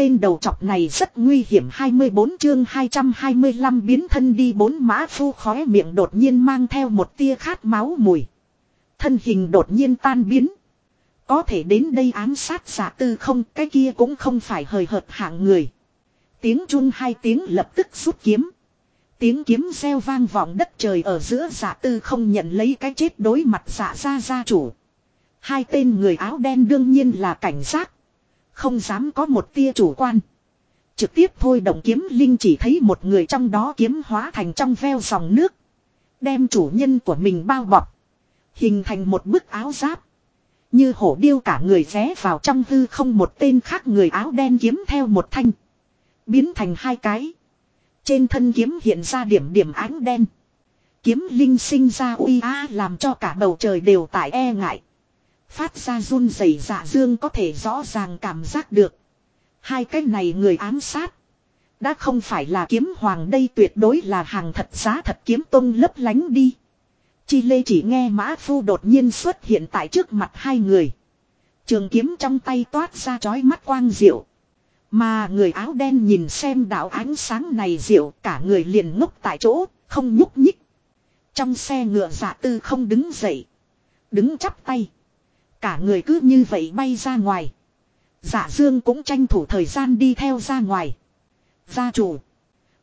tên đầu chọc này rất nguy hiểm 24 chương 225 biến thân đi bốn mã phu khóe miệng đột nhiên mang theo một tia khát máu mùi. Thân hình đột nhiên tan biến. Có thể đến đây ám sát giả tư không cái kia cũng không phải hời hợt hạng người. Tiếng chun hai tiếng lập tức rút kiếm. Tiếng kiếm reo vang vọng đất trời ở giữa giả tư không nhận lấy cái chết đối mặt giả ra gia chủ. Hai tên người áo đen đương nhiên là cảnh giác. Không dám có một tia chủ quan. Trực tiếp thôi động kiếm linh chỉ thấy một người trong đó kiếm hóa thành trong veo dòng nước. Đem chủ nhân của mình bao bọc. Hình thành một bức áo giáp. Như hổ điêu cả người ré vào trong hư không một tên khác người áo đen kiếm theo một thanh. Biến thành hai cái. Trên thân kiếm hiện ra điểm điểm ánh đen. Kiếm linh sinh ra uy á làm cho cả bầu trời đều tại e ngại. Phát ra run rẩy dạ dương có thể rõ ràng cảm giác được. Hai cái này người ám sát. Đã không phải là kiếm hoàng đây tuyệt đối là hàng thật giá thật kiếm tông lấp lánh đi. Chi Lê chỉ nghe Mã Phu đột nhiên xuất hiện tại trước mặt hai người. Trường kiếm trong tay toát ra chói mắt quang diệu. Mà người áo đen nhìn xem đạo ánh sáng này diệu cả người liền ngốc tại chỗ, không nhúc nhích. Trong xe ngựa giả tư không đứng dậy. Đứng chắp tay. Cả người cứ như vậy bay ra ngoài. Giả dương cũng tranh thủ thời gian đi theo ra ngoài. Gia chủ.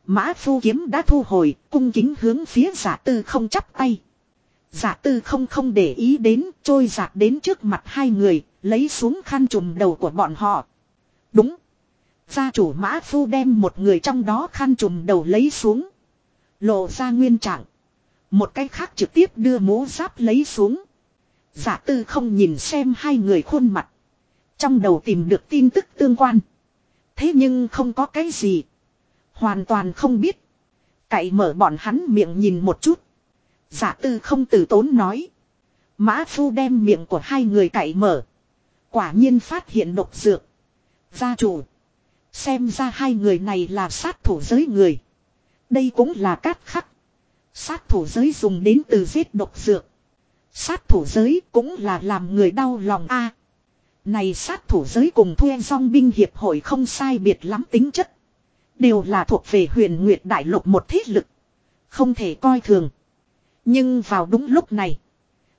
Mã phu kiếm đã thu hồi, cung kính hướng phía giả tư không chắp tay. Giả tư không không để ý đến, trôi giạt đến trước mặt hai người, lấy xuống khăn trùm đầu của bọn họ. Đúng. Gia chủ mã phu đem một người trong đó khăn trùm đầu lấy xuống. Lộ ra nguyên trạng. Một cái khác trực tiếp đưa mũ giáp lấy xuống. Giả tư không nhìn xem hai người khuôn mặt. Trong đầu tìm được tin tức tương quan. Thế nhưng không có cái gì. Hoàn toàn không biết. Cậy mở bọn hắn miệng nhìn một chút. Giả tư không từ tốn nói. Mã phu đem miệng của hai người cậy mở. Quả nhiên phát hiện độc dược. Gia chủ. Xem ra hai người này là sát thủ giới người. Đây cũng là cát khắc. Sát thủ giới dùng đến từ giết độc dược. Sát thủ giới cũng là làm người đau lòng a. này sát thủ giới cùng thuê song binh hiệp hội không sai biệt lắm tính chất. Đều là thuộc về huyền nguyệt đại lục một thiết lực. Không thể coi thường. Nhưng vào đúng lúc này.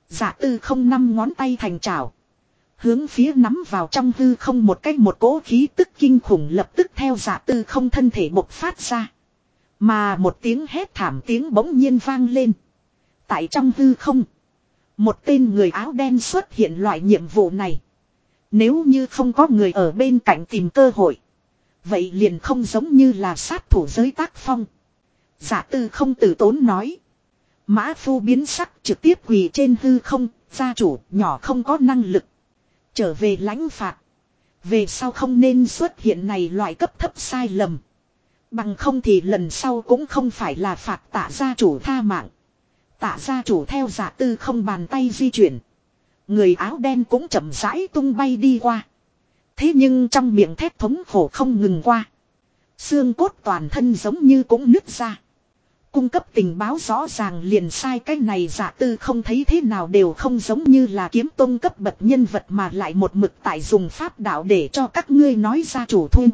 Giả tư không năm ngón tay thành trào. Hướng phía nắm vào trong hư không một cách một cỗ khí tức kinh khủng lập tức theo giả tư không thân thể bộc phát ra. Mà một tiếng hét thảm tiếng bỗng nhiên vang lên. Tại trong hư không. Một tên người áo đen xuất hiện loại nhiệm vụ này. Nếu như không có người ở bên cạnh tìm cơ hội. Vậy liền không giống như là sát thủ giới tác phong. Giả tư không từ tốn nói. Mã phu biến sắc trực tiếp quỳ trên hư không, gia chủ nhỏ không có năng lực. Trở về lãnh phạt. Về sau không nên xuất hiện này loại cấp thấp sai lầm. Bằng không thì lần sau cũng không phải là phạt tạ gia chủ tha mạng. Tạ gia chủ theo giả tư không bàn tay di chuyển. Người áo đen cũng chậm rãi tung bay đi qua. Thế nhưng trong miệng thép thống khổ không ngừng qua. Xương cốt toàn thân giống như cũng nứt ra. Cung cấp tình báo rõ ràng liền sai cái này giả tư không thấy thế nào đều không giống như là kiếm tôn cấp bậc nhân vật mà lại một mực tại dùng pháp đạo để cho các ngươi nói ra chủ thu.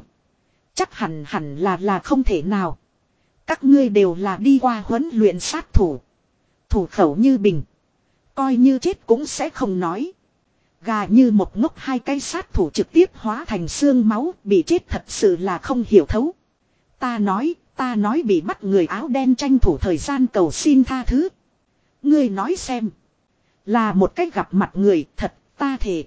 Chắc hẳn hẳn là là không thể nào. Các ngươi đều là đi qua huấn luyện sát thủ. Thủ khẩu như bình. Coi như chết cũng sẽ không nói. Gà như một ngốc hai cái sát thủ trực tiếp hóa thành xương máu, bị chết thật sự là không hiểu thấu. Ta nói Ta nói bị bắt người áo đen tranh thủ thời gian cầu xin tha thứ. Ngươi nói xem. Là một cách gặp mặt người, thật, ta thể.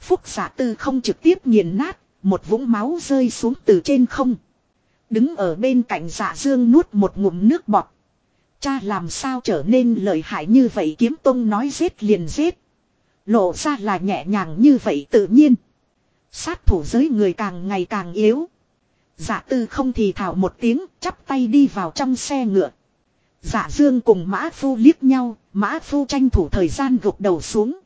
Phúc giả tư không trực tiếp nghiền nát. Một vũng máu rơi xuống từ trên không. Đứng ở bên cạnh giả dương nuốt một ngụm nước bọt. Cha làm sao trở nên lợi hại như vậy kiếm tông nói giết liền giết. Lộ ra là nhẹ nhàng như vậy tự nhiên. Sát thủ giới người càng ngày càng yếu. Dạ tư không thì thảo một tiếng, chắp tay đi vào trong xe ngựa. Dạ dương cùng mã phu liếc nhau, mã phu tranh thủ thời gian gục đầu xuống.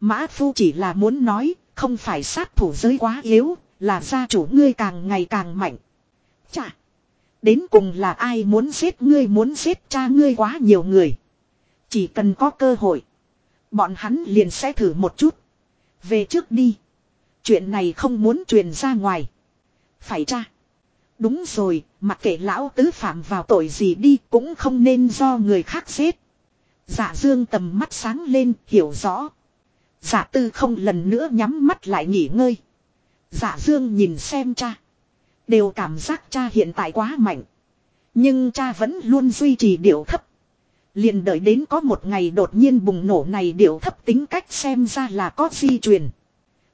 Mã phu chỉ là muốn nói, không phải sát thủ giới quá yếu, là gia chủ ngươi càng ngày càng mạnh. Chà! Đến cùng là ai muốn giết ngươi muốn giết cha ngươi quá nhiều người. Chỉ cần có cơ hội. Bọn hắn liền sẽ thử một chút. Về trước đi. Chuyện này không muốn truyền ra ngoài. Phải cha. Đúng rồi, mặc kệ lão tứ phạm vào tội gì đi cũng không nên do người khác giết. Dạ dương tầm mắt sáng lên, hiểu rõ. Dạ tư không lần nữa nhắm mắt lại nghỉ ngơi. Dạ dương nhìn xem cha. Đều cảm giác cha hiện tại quá mạnh. Nhưng cha vẫn luôn duy trì điệu thấp. Liền đợi đến có một ngày đột nhiên bùng nổ này điệu thấp tính cách xem ra là có di truyền.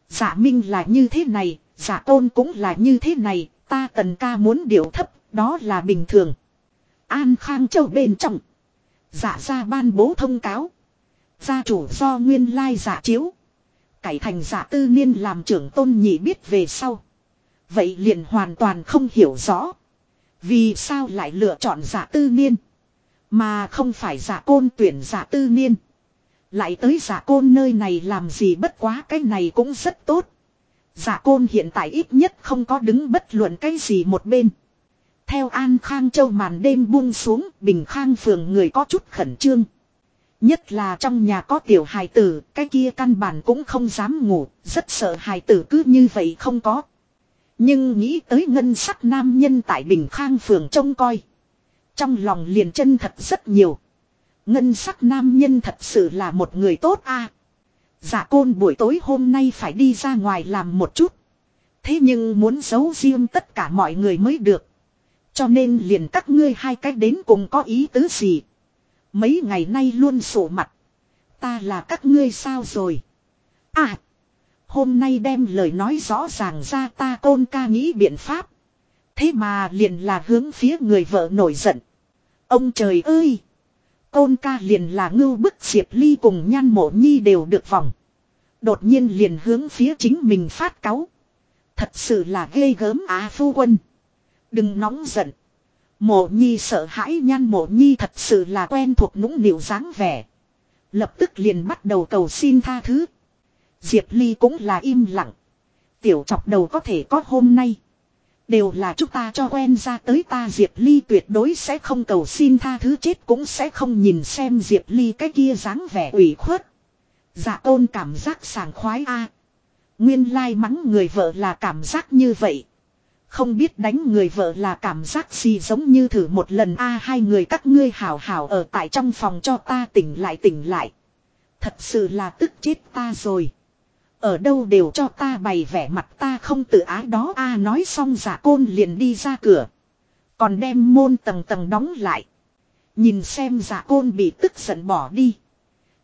Dạ minh là như thế này, dạ tôn cũng là như thế này, ta tần ca muốn điệu thấp, đó là bình thường. An Khang Châu bên trong. Dạ ra ban bố thông cáo. Gia chủ do nguyên lai giả chiếu. Cải thành giả tư niên làm trưởng tôn nhị biết về sau. Vậy liền hoàn toàn không hiểu rõ. Vì sao lại lựa chọn giả tư niên. Mà không phải giả côn tuyển giả tư niên. Lại tới giả côn nơi này làm gì bất quá cái này cũng rất tốt. Giả côn hiện tại ít nhất không có đứng bất luận cái gì một bên. Theo An Khang Châu màn đêm buông xuống, Bình Khang phường người có chút khẩn trương. Nhất là trong nhà có tiểu hài tử, cái kia căn bản cũng không dám ngủ, rất sợ hài tử cứ như vậy không có. Nhưng nghĩ tới ngân sắc nam nhân tại Bình Khang phường trông coi. Trong lòng liền chân thật rất nhiều. Ngân sắc nam nhân thật sự là một người tốt a. À, côn buổi tối hôm nay phải đi ra ngoài làm một chút. Thế nhưng muốn giấu riêng tất cả mọi người mới được. Cho nên liền các ngươi hai cách đến cùng có ý tứ gì. Mấy ngày nay luôn sổ mặt. Ta là các ngươi sao rồi. À. Hôm nay đem lời nói rõ ràng ra ta côn ca nghĩ biện pháp. Thế mà liền là hướng phía người vợ nổi giận. Ông trời ơi! Côn ca liền là ngưu bức diệp ly cùng nhan mộ nhi đều được vòng. Đột nhiên liền hướng phía chính mình phát cáu. Thật sự là ghê gớm á phu quân. Đừng nóng giận. Mộ nhi sợ hãi nhan mộ nhi thật sự là quen thuộc nũng nịu dáng vẻ. Lập tức liền bắt đầu cầu xin tha thứ. Diệp Ly cũng là im lặng. Tiểu chọc đầu có thể có hôm nay. Đều là chúng ta cho quen ra tới ta Diệp Ly tuyệt đối sẽ không cầu xin tha thứ chết cũng sẽ không nhìn xem Diệp Ly cái kia dáng vẻ ủy khuất. Dạ tôn cảm giác sảng khoái a Nguyên lai mắng người vợ là cảm giác như vậy. Không biết đánh người vợ là cảm giác gì giống như thử một lần a, hai người các ngươi hảo hảo ở tại trong phòng cho ta tỉnh lại tỉnh lại. Thật sự là tức chết ta rồi. Ở đâu đều cho ta bày vẻ mặt ta không tự ái đó a nói xong giả côn liền đi ra cửa. Còn đem môn tầng tầng đóng lại. Nhìn xem giả côn bị tức giận bỏ đi.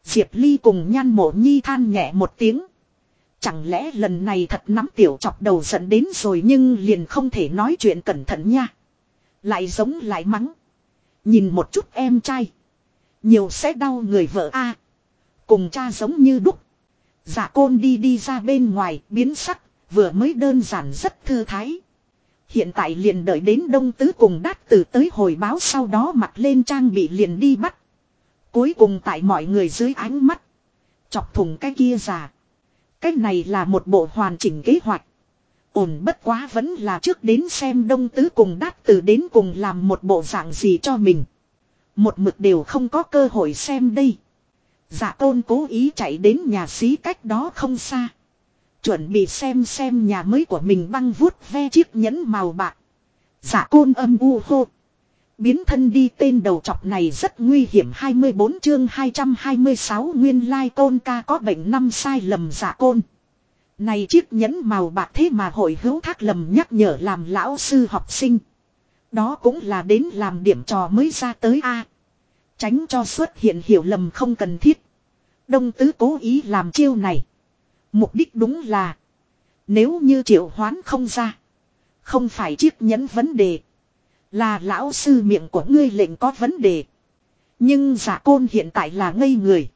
Diệp Ly cùng nhan mộ nhi than nhẹ một tiếng. Chẳng lẽ lần này thật nắm tiểu chọc đầu giận đến rồi nhưng liền không thể nói chuyện cẩn thận nha. Lại giống lại mắng. Nhìn một chút em trai. Nhiều sẽ đau người vợ a Cùng cha giống như đúc. Dạ côn đi đi ra bên ngoài, biến sắc. Vừa mới đơn giản rất thư thái. Hiện tại liền đợi đến đông tứ cùng đát tử tới hồi báo sau đó mặt lên trang bị liền đi bắt. Cuối cùng tại mọi người dưới ánh mắt. Chọc thùng cái kia già. Cái này là một bộ hoàn chỉnh kế hoạch. Ổn bất quá vẫn là trước đến xem đông tứ cùng đát từ đến cùng làm một bộ dạng gì cho mình. Một mực đều không có cơ hội xem đây. Giả tôn cố ý chạy đến nhà xí cách đó không xa. Chuẩn bị xem xem nhà mới của mình băng vuốt ve chiếc nhẫn màu bạc. Giả côn âm u hô. Biến thân đi tên đầu chọc này rất nguy hiểm 24 chương 226 nguyên lai tôn ca có bệnh năm sai lầm giả côn. Này chiếc nhẫn màu bạc thế mà hội hữu thác lầm nhắc nhở làm lão sư học sinh. Đó cũng là đến làm điểm trò mới ra tới A. Tránh cho xuất hiện hiểu lầm không cần thiết. Đông tứ cố ý làm chiêu này. Mục đích đúng là. Nếu như triệu hoán không ra. Không phải chiếc nhẫn vấn đề. Là lão sư miệng của ngươi lệnh có vấn đề. Nhưng giả côn hiện tại là ngây người.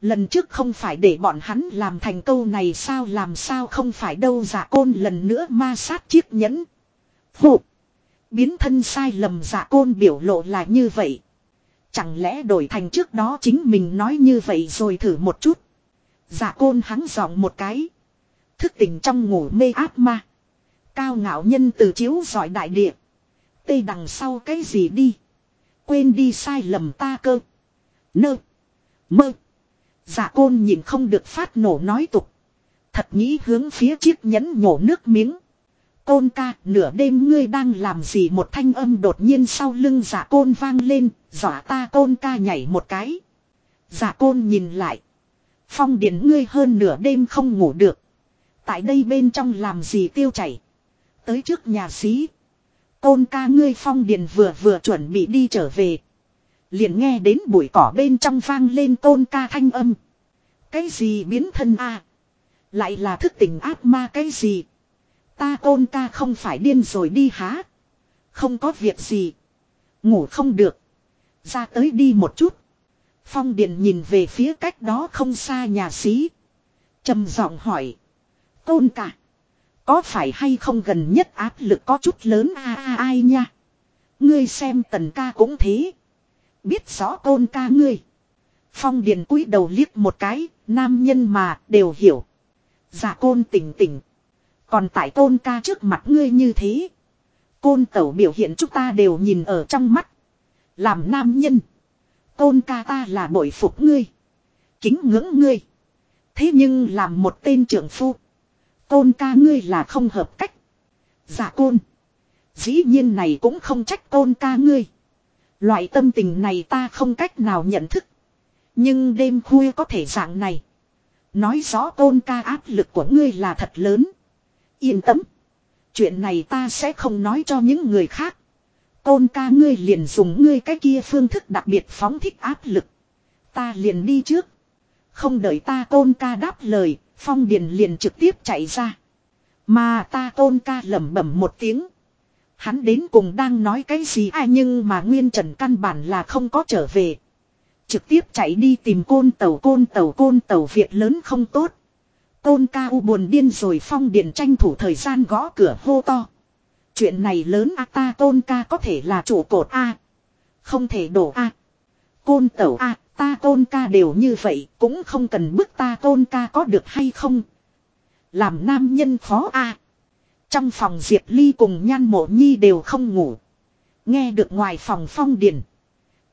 Lần trước không phải để bọn hắn làm thành câu này sao làm sao không phải đâu giả côn lần nữa ma sát chiếc nhẫn. Phụ. Biến thân sai lầm giả côn biểu lộ là như vậy. Chẳng lẽ đổi thành trước đó chính mình nói như vậy rồi thử một chút. Giả côn hắn giọng một cái. Thức tỉnh trong ngủ mê áp ma. Cao ngạo nhân từ chiếu giỏi đại địa. Tây đằng sau cái gì đi. Quên đi sai lầm ta cơ. Nơ. Mơ. Giả côn nhìn không được phát nổ nói tục. Thật nghĩ hướng phía chiếc nhẫn nhổ nước miếng. Côn ca, nửa đêm ngươi đang làm gì một thanh âm đột nhiên sau lưng giả côn vang lên, dọa ta côn ca nhảy một cái. Giả côn nhìn lại. Phong điển ngươi hơn nửa đêm không ngủ được. Tại đây bên trong làm gì tiêu chảy. Tới trước nhà xí. Côn ca ngươi phong điền vừa vừa chuẩn bị đi trở về. Liền nghe đến bụi cỏ bên trong vang lên côn ca thanh âm. Cái gì biến thân a Lại là thức tỉnh ác ma cái gì? Ta côn ca không phải điên rồi đi há. Không có việc gì. Ngủ không được. Ra tới đi một chút. Phong Điền nhìn về phía cách đó không xa nhà xí. trầm giọng hỏi. Côn ca. Có phải hay không gần nhất áp lực có chút lớn a a ai nha. Ngươi xem tần ca cũng thế. Biết rõ côn ca ngươi. Phong Điền cúi đầu liếc một cái, nam nhân mà đều hiểu. giả côn tỉnh tỉnh. Còn tại tôn ca trước mặt ngươi như thế. Côn tẩu biểu hiện chúng ta đều nhìn ở trong mắt. Làm nam nhân. tôn ca ta là bội phục ngươi. Kính ngưỡng ngươi. Thế nhưng làm một tên trưởng phu. Côn ca ngươi là không hợp cách. Dạ côn. Dĩ nhiên này cũng không trách côn ca ngươi. Loại tâm tình này ta không cách nào nhận thức. Nhưng đêm khuya có thể dạng này. Nói rõ tôn ca áp lực của ngươi là thật lớn. Yên tâm. Chuyện này ta sẽ không nói cho những người khác. Côn ca ngươi liền dùng ngươi cái kia phương thức đặc biệt phóng thích áp lực. Ta liền đi trước. Không đợi ta côn ca đáp lời, phong điền liền trực tiếp chạy ra. Mà ta côn ca lẩm bẩm một tiếng. Hắn đến cùng đang nói cái gì ai nhưng mà nguyên trần căn bản là không có trở về. Trực tiếp chạy đi tìm côn tàu côn tàu côn tàu việc lớn không tốt. Côn cao buồn điên rồi phong điện tranh thủ thời gian gõ cửa hô to. Chuyện này lớn a, ta côn ca có thể là chủ cột a Không thể đổ a Côn tàu a, ta côn ca đều như vậy, cũng không cần bức ta côn ca có được hay không. Làm nam nhân khó a Trong phòng Diệp Ly cùng nhan mộ nhi đều không ngủ. Nghe được ngoài phòng phong điền.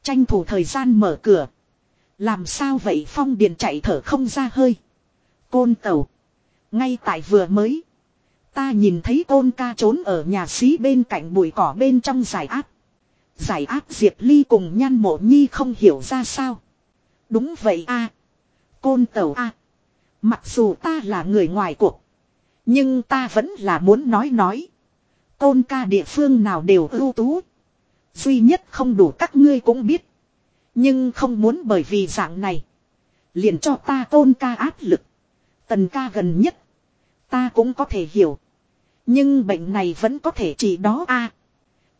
Tranh thủ thời gian mở cửa. Làm sao vậy phong điền chạy thở không ra hơi. Côn tàu. Ngay tại vừa mới. Ta nhìn thấy côn ca trốn ở nhà xí bên cạnh bụi cỏ bên trong giải áp. Giải áp Diệp Ly cùng nhan mộ nhi không hiểu ra sao. Đúng vậy a, Côn tàu a Mặc dù ta là người ngoài cuộc. Nhưng ta vẫn là muốn nói nói. Côn ca địa phương nào đều ưu tú. Duy nhất không đủ các ngươi cũng biết. Nhưng không muốn bởi vì dạng này. Liền cho ta côn ca áp lực. Tần ca gần nhất. Ta cũng có thể hiểu. Nhưng bệnh này vẫn có thể chỉ đó a. À,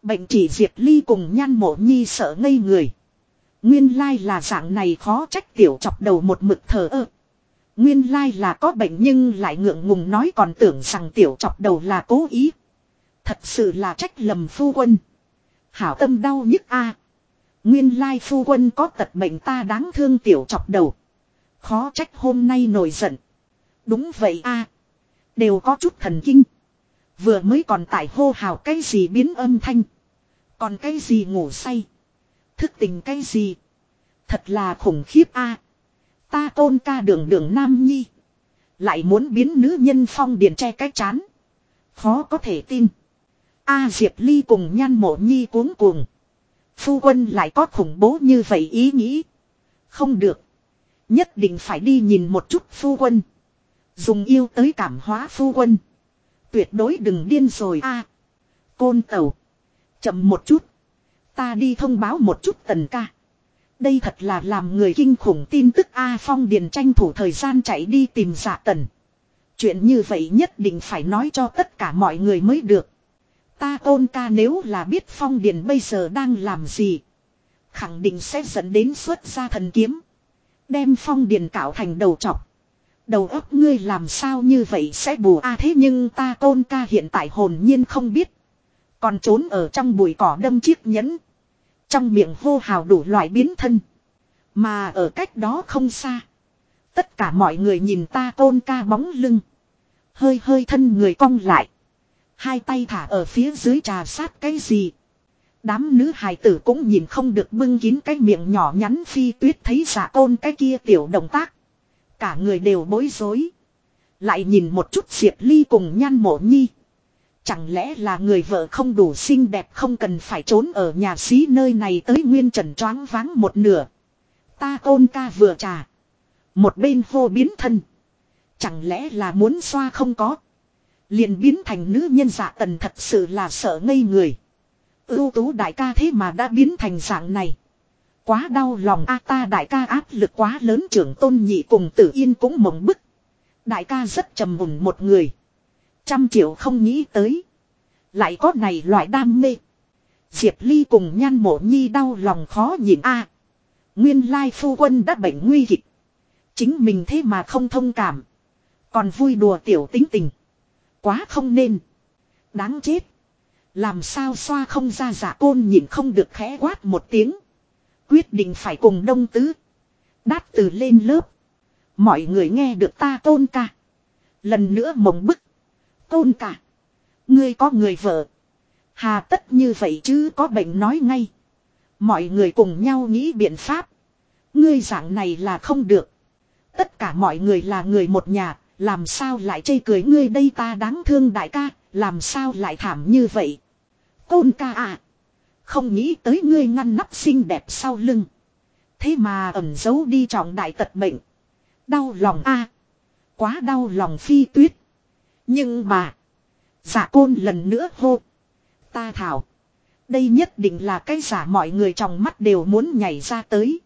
bệnh chỉ Diệp Ly cùng nhan mộ nhi sợ ngây người. Nguyên lai là dạng này khó trách tiểu chọc đầu một mực thờ ơ. Nguyên lai là có bệnh nhưng lại ngượng ngùng nói còn tưởng rằng tiểu chọc đầu là cố ý. Thật sự là trách lầm phu quân. Hảo tâm đau nhức a. À, nguyên lai phu quân có tật bệnh ta đáng thương tiểu chọc đầu. Khó trách hôm nay nổi giận. Đúng vậy a Đều có chút thần kinh. Vừa mới còn tại hô hào cái gì biến âm thanh. Còn cái gì ngủ say. Thức tình cái gì. Thật là khủng khiếp a Ta tôn ca đường đường nam nhi. Lại muốn biến nữ nhân phong điền che cái chán. Khó có thể tin. A Diệp Ly cùng nhan mộ nhi cuống cuồng. Phu quân lại có khủng bố như vậy ý nghĩ. Không được. Nhất định phải đi nhìn một chút phu quân. Dùng yêu tới cảm hóa phu quân. Tuyệt đối đừng điên rồi a. côn tàu. Chậm một chút. Ta đi thông báo một chút tần ca. Đây thật là làm người kinh khủng tin tức A Phong Điền tranh thủ thời gian chạy đi tìm giả dạ tần. Chuyện như vậy nhất định phải nói cho tất cả mọi người mới được. Ta tôn ca nếu là biết Phong Điền bây giờ đang làm gì. Khẳng định sẽ dẫn đến xuất ra thần kiếm. Đem Phong Điền cạo thành đầu trọc. Đầu óc ngươi làm sao như vậy sẽ bù a thế nhưng ta tôn ca hiện tại hồn nhiên không biết. Còn trốn ở trong bụi cỏ đâm chiếc nhẫn. Trong miệng hô hào đủ loại biến thân. Mà ở cách đó không xa. Tất cả mọi người nhìn ta tôn ca bóng lưng. Hơi hơi thân người cong lại. Hai tay thả ở phía dưới trà sát cái gì. Đám nữ hài tử cũng nhìn không được bưng kín cái miệng nhỏ nhắn phi tuyết thấy giả tôn cái kia tiểu động tác. Cả người đều bối rối. Lại nhìn một chút Diệp Ly cùng nhan mộ nhi. Chẳng lẽ là người vợ không đủ xinh đẹp không cần phải trốn ở nhà xí nơi này tới nguyên trần choáng váng một nửa. Ta ôn ca vừa trà. Một bên hô biến thân. Chẳng lẽ là muốn xoa không có. Liền biến thành nữ nhân dạ tần thật sự là sợ ngây người. Ưu tú đại ca thế mà đã biến thành dạng này. Quá đau lòng a ta đại ca áp lực quá lớn trưởng tôn nhị cùng tử yên cũng mộng bức. Đại ca rất trầm mùng một người. Trăm triệu không nghĩ tới. Lại có này loại đam mê. Diệp Ly cùng nhan mộ nhi đau lòng khó nhìn a. nguyên lai phu quân đã bệnh nguy kịch. Chính mình thế mà không thông cảm. Còn vui đùa tiểu tính tình. Quá không nên. Đáng chết. Làm sao xoa không ra giả côn nhìn không được khẽ quát một tiếng. Quyết định phải cùng đông tứ. Đát từ lên lớp. Mọi người nghe được ta tôn ca. Lần nữa mộng bức. Tôn ca. Ngươi có người vợ. Hà tất như vậy chứ có bệnh nói ngay. Mọi người cùng nhau nghĩ biện pháp. Ngươi dạng này là không được. Tất cả mọi người là người một nhà. Làm sao lại chê cười ngươi đây ta đáng thương đại ca. Làm sao lại thảm như vậy. tôn ca à. Không nghĩ tới ngươi ngăn nắp xinh đẹp sau lưng. Thế mà ẩn giấu đi trọng đại tật bệnh. Đau lòng a Quá đau lòng phi tuyết. Nhưng mà. Giả côn lần nữa hô. Ta thảo. Đây nhất định là cái giả mọi người trong mắt đều muốn nhảy ra tới.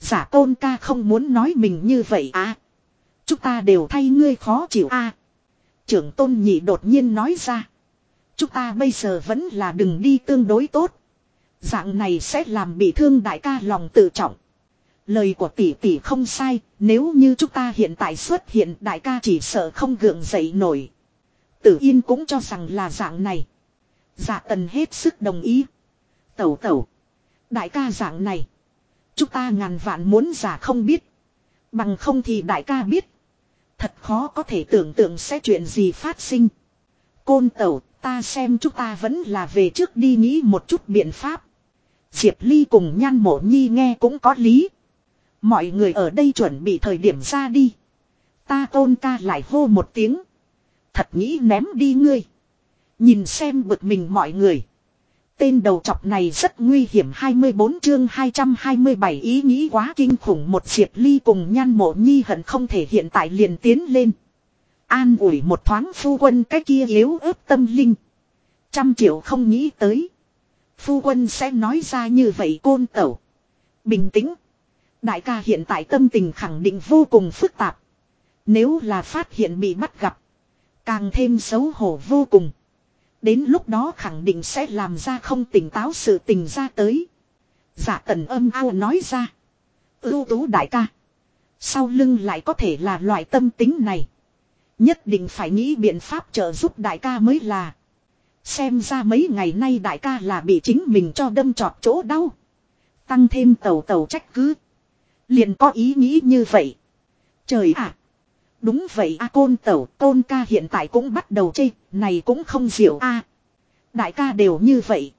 Giả côn ca không muốn nói mình như vậy à. Chúng ta đều thay ngươi khó chịu a Trưởng tôn nhị đột nhiên nói ra. Chúng ta bây giờ vẫn là đừng đi tương đối tốt. Dạng này sẽ làm bị thương đại ca lòng tự trọng. Lời của tỷ tỷ không sai, nếu như chúng ta hiện tại xuất hiện đại ca chỉ sợ không gượng dậy nổi. Tử Yên cũng cho rằng là dạng này. Dạ tần hết sức đồng ý. Tẩu tẩu. Đại ca dạng này. Chúng ta ngàn vạn muốn giả không biết. Bằng không thì đại ca biết. Thật khó có thể tưởng tượng sẽ chuyện gì phát sinh. Côn tẩu, ta xem chúng ta vẫn là về trước đi nghĩ một chút biện pháp. Diệp Ly cùng nhan mộ nhi nghe cũng có lý. Mọi người ở đây chuẩn bị thời điểm ra đi. Ta tôn ca lại hô một tiếng. Thật nghĩ ném đi ngươi. Nhìn xem bực mình mọi người. Tên đầu chọc này rất nguy hiểm 24 chương 227 ý nghĩ quá kinh khủng một diệp ly cùng nhan mộ nhi hận không thể hiện tại liền tiến lên. An ủi một thoáng phu quân cái kia yếu ớt tâm linh. Trăm triệu không nghĩ tới. Phu quân sẽ nói ra như vậy côn tẩu. Bình tĩnh. Đại ca hiện tại tâm tình khẳng định vô cùng phức tạp. Nếu là phát hiện bị bắt gặp. Càng thêm xấu hổ vô cùng. Đến lúc đó khẳng định sẽ làm ra không tỉnh táo sự tình ra tới. Giả tần âm ao nói ra. Ưu tú đại ca. Sau lưng lại có thể là loại tâm tính này. Nhất định phải nghĩ biện pháp trợ giúp đại ca mới là. Xem ra mấy ngày nay đại ca là bị chính mình cho đâm trọt chỗ đau. Tăng thêm tàu tàu trách cứ. Liền có ý nghĩ như vậy. Trời ạ! đúng vậy a côn tẩu, côn ca hiện tại cũng bắt đầu chê, này cũng không diệu a Đại ca đều như vậy.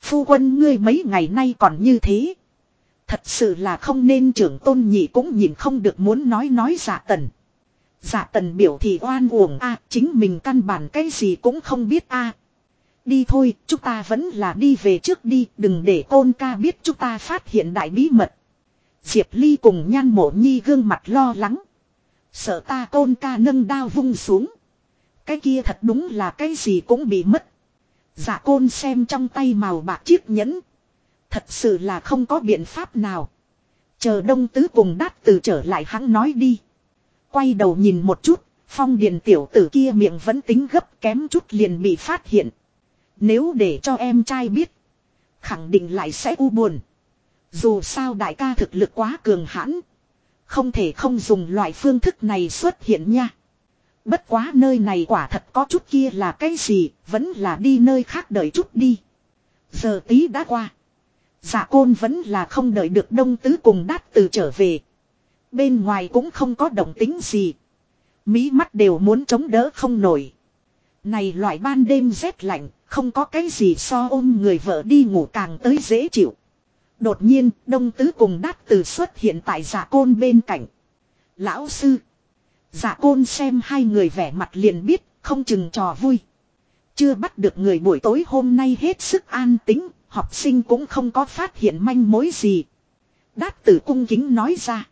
Phu quân ngươi mấy ngày nay còn như thế. Thật sự là không nên trưởng tôn nhị cũng nhìn không được muốn nói nói giả tần. Giả tần biểu thì oan uổng a chính mình căn bản cái gì cũng không biết a Đi thôi, chúng ta vẫn là đi về trước đi, đừng để côn ca biết chúng ta phát hiện đại bí mật. Diệp Ly cùng nhan mộ nhi gương mặt lo lắng. Sợ ta côn ca nâng đao vung xuống. Cái kia thật đúng là cái gì cũng bị mất. Dạ côn xem trong tay màu bạc chiếc nhẫn. Thật sự là không có biện pháp nào. Chờ đông tứ cùng đát từ trở lại hắn nói đi. Quay đầu nhìn một chút, phong điền tiểu tử kia miệng vẫn tính gấp kém chút liền bị phát hiện. Nếu để cho em trai biết, khẳng định lại sẽ u buồn. Dù sao đại ca thực lực quá cường hãn. Không thể không dùng loại phương thức này xuất hiện nha. Bất quá nơi này quả thật có chút kia là cái gì, vẫn là đi nơi khác đợi chút đi. Giờ tí đã qua. Dạ côn vẫn là không đợi được đông tứ cùng đát từ trở về. Bên ngoài cũng không có động tính gì. Mí mắt đều muốn chống đỡ không nổi. Này loại ban đêm rét lạnh, không có cái gì so ôm người vợ đi ngủ càng tới dễ chịu. Đột nhiên, đông tứ cùng đát từ xuất hiện tại giả côn bên cạnh. Lão sư. Giả côn xem hai người vẻ mặt liền biết, không chừng trò vui. Chưa bắt được người buổi tối hôm nay hết sức an tính, học sinh cũng không có phát hiện manh mối gì. Đát tử cung kính nói ra.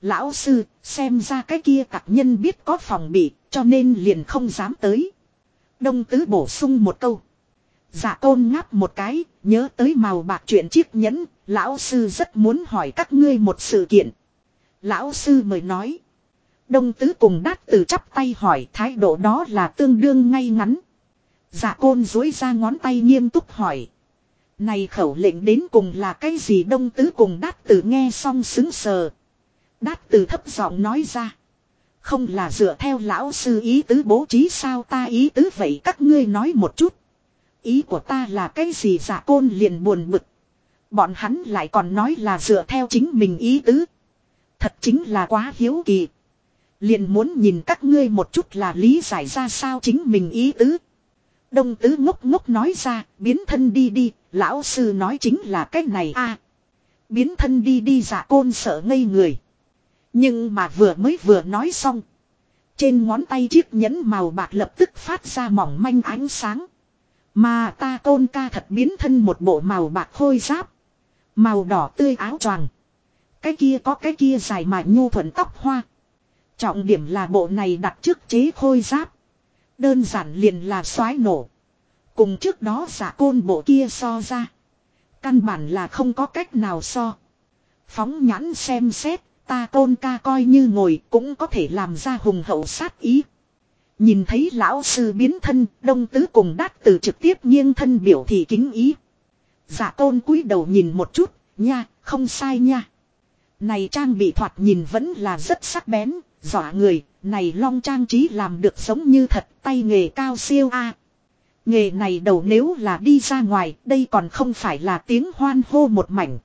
Lão sư, xem ra cái kia tặc nhân biết có phòng bị, cho nên liền không dám tới. Đông tứ bổ sung một câu. Dạ tôn ngáp một cái, nhớ tới màu bạc chuyện chiếc nhẫn, lão sư rất muốn hỏi các ngươi một sự kiện. Lão sư mời nói. Đông tứ cùng đát từ chắp tay hỏi thái độ đó là tương đương ngay ngắn. Dạ côn dối ra ngón tay nghiêm túc hỏi. Này khẩu lệnh đến cùng là cái gì đông tứ cùng đát từ nghe xong xứng sờ. Đát từ thấp giọng nói ra. Không là dựa theo lão sư ý tứ bố trí sao ta ý tứ vậy các ngươi nói một chút. Ý của ta là cái gì giả côn liền buồn bực. Bọn hắn lại còn nói là dựa theo chính mình ý tứ. Thật chính là quá hiếu kỳ. Liền muốn nhìn các ngươi một chút là lý giải ra sao chính mình ý tứ. Đông tứ ngốc ngốc nói ra, biến thân đi đi, lão sư nói chính là cái này a Biến thân đi đi giả côn sợ ngây người. Nhưng mà vừa mới vừa nói xong. Trên ngón tay chiếc nhẫn màu bạc lập tức phát ra mỏng manh ánh sáng. Mà ta tôn ca thật biến thân một bộ màu bạc khôi giáp. Màu đỏ tươi áo choàng. Cái kia có cái kia dài mà nhu thuận tóc hoa. Trọng điểm là bộ này đặt trước chế khôi giáp. Đơn giản liền là xoái nổ. Cùng trước đó giả côn bộ kia so ra. Căn bản là không có cách nào so. Phóng nhãn xem xét, ta tôn ca coi như ngồi cũng có thể làm ra hùng hậu sát ý. Nhìn thấy lão sư biến thân, đông tứ cùng đát từ trực tiếp nghiêng thân biểu thị kính ý. Giả tôn cúi đầu nhìn một chút, nha, không sai nha. Này trang bị thoạt nhìn vẫn là rất sắc bén, dọa người, này long trang trí làm được giống như thật, tay nghề cao siêu a. Nghề này đầu nếu là đi ra ngoài, đây còn không phải là tiếng hoan hô một mảnh.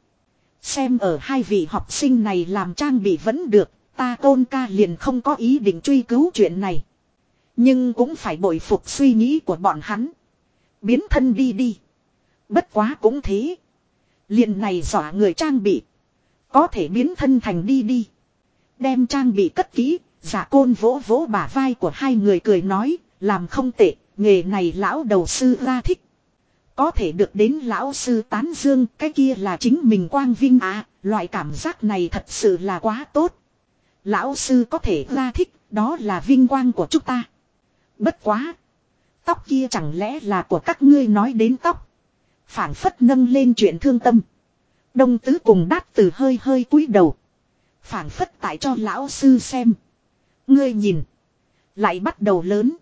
Xem ở hai vị học sinh này làm trang bị vẫn được, ta tôn ca liền không có ý định truy cứu chuyện này. Nhưng cũng phải bội phục suy nghĩ của bọn hắn. Biến thân đi đi. Bất quá cũng thế. Liền này dọa người trang bị. Có thể biến thân thành đi đi. Đem trang bị cất kỹ, giả côn vỗ vỗ bả vai của hai người cười nói, làm không tệ, nghề này lão đầu sư ra thích. Có thể được đến lão sư tán dương, cái kia là chính mình quang vinh à, loại cảm giác này thật sự là quá tốt. Lão sư có thể ra thích, đó là vinh quang của chúng ta. Bất quá. Tóc kia chẳng lẽ là của các ngươi nói đến tóc. phảng phất nâng lên chuyện thương tâm. Đông tứ cùng đát từ hơi hơi cúi đầu. phảng phất tại cho lão sư xem. Ngươi nhìn. Lại bắt đầu lớn.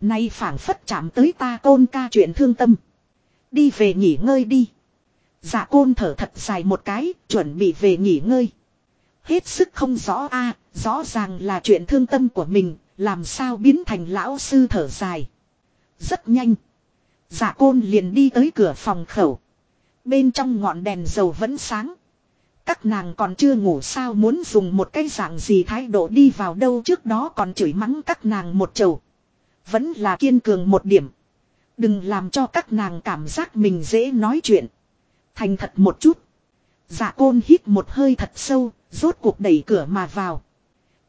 Nay phảng phất chạm tới ta côn ca chuyện thương tâm. Đi về nghỉ ngơi đi. Dạ côn thở thật dài một cái, chuẩn bị về nghỉ ngơi. Hết sức không rõ a rõ ràng là chuyện thương tâm của mình, làm sao biến thành lão sư thở dài. Rất nhanh. Dạ côn liền đi tới cửa phòng khẩu. Bên trong ngọn đèn dầu vẫn sáng. Các nàng còn chưa ngủ sao muốn dùng một cái dạng gì thái độ đi vào đâu trước đó còn chửi mắng các nàng một chầu. Vẫn là kiên cường một điểm. Đừng làm cho các nàng cảm giác mình dễ nói chuyện. Thành thật một chút. Dạ côn hít một hơi thật sâu, rốt cuộc đẩy cửa mà vào.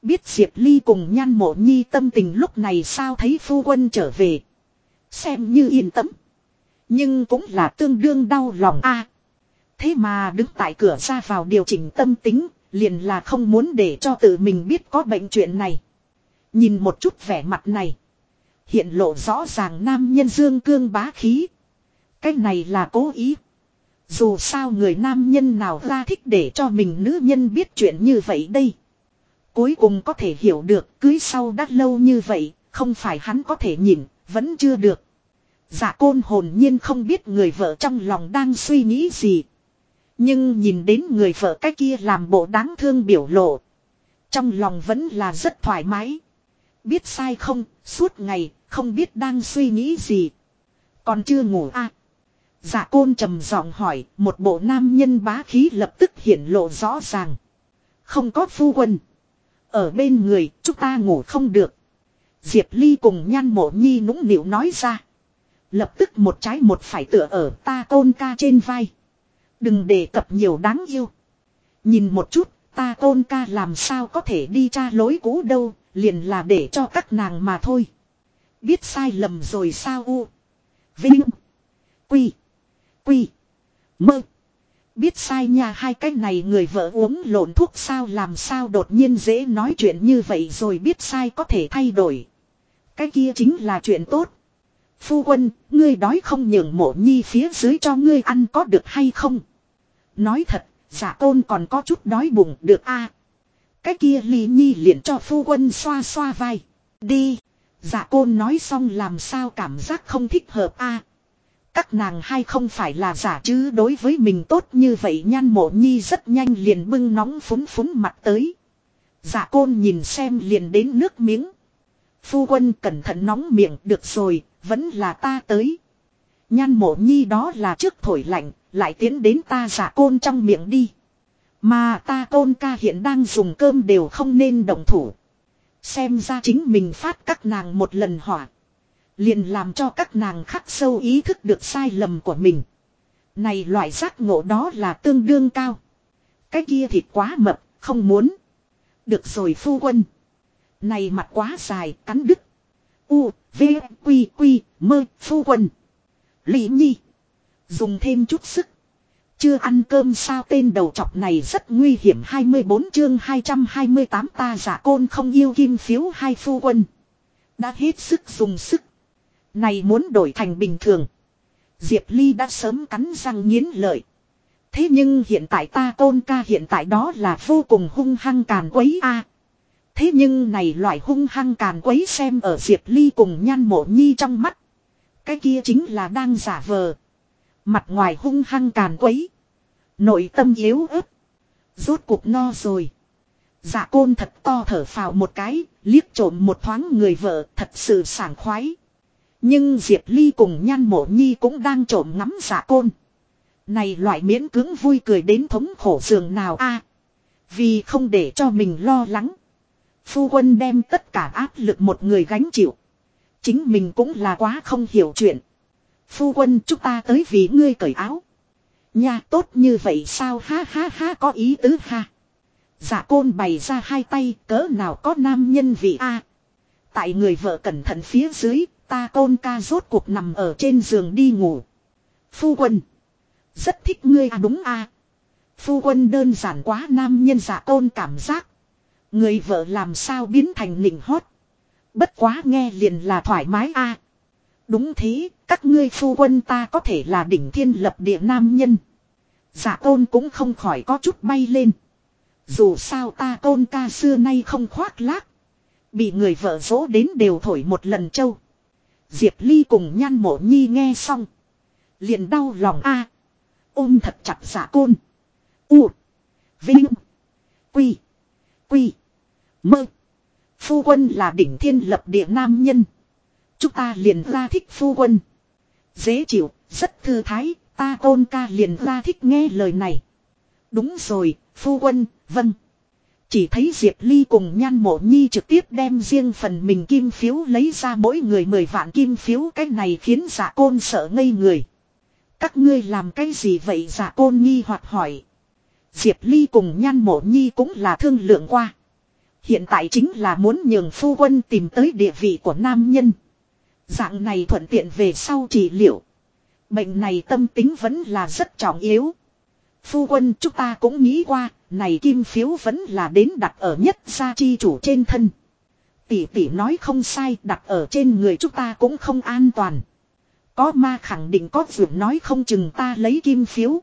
Biết Diệp Ly cùng nhan mộ nhi tâm tình lúc này sao thấy phu quân trở về. Xem như yên tâm. Nhưng cũng là tương đương đau lòng a. thế mà đứng tại cửa ra vào điều chỉnh tâm tính, liền là không muốn để cho tự mình biết có bệnh chuyện này. Nhìn một chút vẻ mặt này. Hiện lộ rõ ràng nam nhân dương cương bá khí. Cái này là cố ý. Dù sao người nam nhân nào ra thích để cho mình nữ nhân biết chuyện như vậy đây. Cuối cùng có thể hiểu được cưới sau đã lâu như vậy, không phải hắn có thể nhìn, vẫn chưa được. Giả côn hồn nhiên không biết người vợ trong lòng đang suy nghĩ gì. Nhưng nhìn đến người vợ cái kia làm bộ đáng thương biểu lộ. Trong lòng vẫn là rất thoải mái. Biết sai không, suốt ngày, không biết đang suy nghĩ gì. Còn chưa ngủ à. Dạ côn trầm giọng hỏi, một bộ nam nhân bá khí lập tức hiển lộ rõ ràng. Không có phu quân. Ở bên người, chúng ta ngủ không được. Diệp Ly cùng nhan mộ nhi nũng nịu nói ra. Lập tức một trái một phải tựa ở ta tôn ca trên vai. Đừng đề cập nhiều đáng yêu. Nhìn một chút, ta tôn ca làm sao có thể đi tra lối cũ đâu, liền là để cho các nàng mà thôi. Biết sai lầm rồi sao u. Vinh. Quy. Quy. Mơ. Biết sai nha hai cái này người vợ uống lộn thuốc sao làm sao đột nhiên dễ nói chuyện như vậy rồi biết sai có thể thay đổi. Cái kia chính là chuyện tốt. Phu quân, ngươi đói không nhường mộ nhi phía dưới cho ngươi ăn có được hay không? Nói thật, giả tôn còn có chút đói bụng được a Cái kia ly nhi liền cho phu quân xoa xoa vai. Đi dạ côn nói xong làm sao cảm giác không thích hợp a Các nàng hay không phải là giả chứ đối với mình tốt như vậy nhan mộ nhi rất nhanh liền bưng nóng phúng phúng mặt tới. Dạ côn nhìn xem liền đến nước miếng. Phu quân cẩn thận nóng miệng được rồi, vẫn là ta tới. Nhan mộ nhi đó là trước thổi lạnh, lại tiến đến ta dạ giả côn trong miệng đi. Mà ta côn ca hiện đang dùng cơm đều không nên động thủ. Xem ra chính mình phát các nàng một lần hỏa. Liền làm cho các nàng khắc sâu ý thức được sai lầm của mình. Này loại giác ngộ đó là tương đương cao. Cái kia thịt quá mập, không muốn. Được rồi phu quân. Này mặt quá dài, cắn đứt. U, V, Quy, Quy, mơ, phu quân. Lý nhi. Dùng thêm chút sức. Chưa ăn cơm sao tên đầu chọc này rất nguy hiểm 24 chương 228 ta giả côn không yêu kim phiếu hai phu quân. Đã hết sức dùng sức. Này muốn đổi thành bình thường. Diệp Ly đã sớm cắn răng nghiến lợi. Thế nhưng hiện tại ta tôn ca hiện tại đó là vô cùng hung hăng càn quấy a. Thế nhưng này loại hung hăng càn quấy xem ở Diệp Ly cùng nhan mộ nhi trong mắt. Cái kia chính là đang giả vờ. Mặt ngoài hung hăng càn quấy. Nội tâm yếu ớt. Rốt cuộc no rồi. Dạ côn thật to thở phào một cái, liếc trộm một thoáng người vợ thật sự sảng khoái. Nhưng Diệp Ly cùng nhan mộ nhi cũng đang trộm ngắm dạ côn. Này loại miễn cưỡng vui cười đến thống khổ giường nào a Vì không để cho mình lo lắng. Phu quân đem tất cả áp lực một người gánh chịu. Chính mình cũng là quá không hiểu chuyện. Phu quân chúng ta tới vì ngươi cởi áo. Nha tốt như vậy sao ha ha ha có ý tứ ha. Giả côn bày ra hai tay cỡ nào có nam nhân vị a Tại người vợ cẩn thận phía dưới, ta côn ca rốt cuộc nằm ở trên giường đi ngủ. Phu quân. Rất thích ngươi à đúng a Phu quân đơn giản quá nam nhân giả côn cảm giác. Người vợ làm sao biến thành nịnh hót. Bất quá nghe liền là thoải mái a Đúng thế, các ngươi phu quân ta có thể là đỉnh thiên lập địa nam nhân. Giả tôn cũng không khỏi có chút bay lên. Dù sao ta tôn ca xưa nay không khoác lác. Bị người vợ dỗ đến đều thổi một lần châu. Diệp Ly cùng nhan mộ nhi nghe xong. Liền đau lòng a Ôm thật chặt dạ giả côn. U. Vinh. Quy. Quy. Mơ. Phu quân là đỉnh thiên lập địa nam nhân. Chúng ta liền ra thích phu quân. Dễ chịu, rất thư thái, ta tôn ca liền ra thích nghe lời này. Đúng rồi, phu quân, vâng. Chỉ thấy Diệp Ly cùng nhan mộ nhi trực tiếp đem riêng phần mình kim phiếu lấy ra mỗi người mười vạn kim phiếu cái này khiến giả côn sợ ngây người. Các ngươi làm cái gì vậy giả côn nghi hoặc hỏi. Diệp Ly cùng nhan mộ nhi cũng là thương lượng qua. Hiện tại chính là muốn nhường phu quân tìm tới địa vị của nam nhân. Dạng này thuận tiện về sau trị liệu. Bệnh này tâm tính vẫn là rất trọng yếu. Phu quân chúng ta cũng nghĩ qua, này kim phiếu vẫn là đến đặt ở nhất gia chi chủ trên thân. Tỷ tỷ nói không sai, đặt ở trên người chúng ta cũng không an toàn. Có ma khẳng định có vượt nói không chừng ta lấy kim phiếu.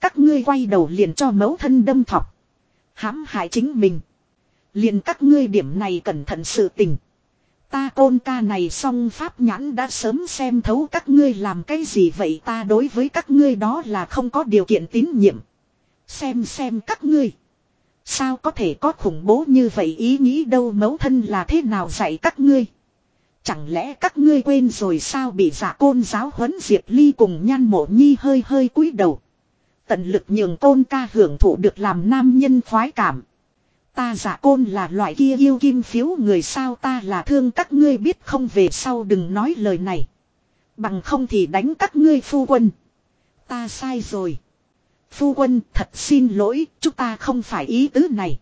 Các ngươi quay đầu liền cho mẫu thân đâm thọc. hãm hại chính mình. Liền các ngươi điểm này cẩn thận sự tình. Ta côn ca này song pháp nhãn đã sớm xem thấu các ngươi làm cái gì vậy ta đối với các ngươi đó là không có điều kiện tín nhiệm. Xem xem các ngươi. Sao có thể có khủng bố như vậy ý nghĩ đâu mấu thân là thế nào dạy các ngươi. Chẳng lẽ các ngươi quên rồi sao bị giả côn giáo huấn Diệp Ly cùng nhan mộ nhi hơi hơi cúi đầu. Tận lực nhường côn ca hưởng thụ được làm nam nhân khoái cảm. Ta giả côn là loại kia yêu kim phiếu người sao ta là thương các ngươi biết không về sau đừng nói lời này. Bằng không thì đánh các ngươi phu quân. Ta sai rồi. Phu quân thật xin lỗi, chúng ta không phải ý tứ này.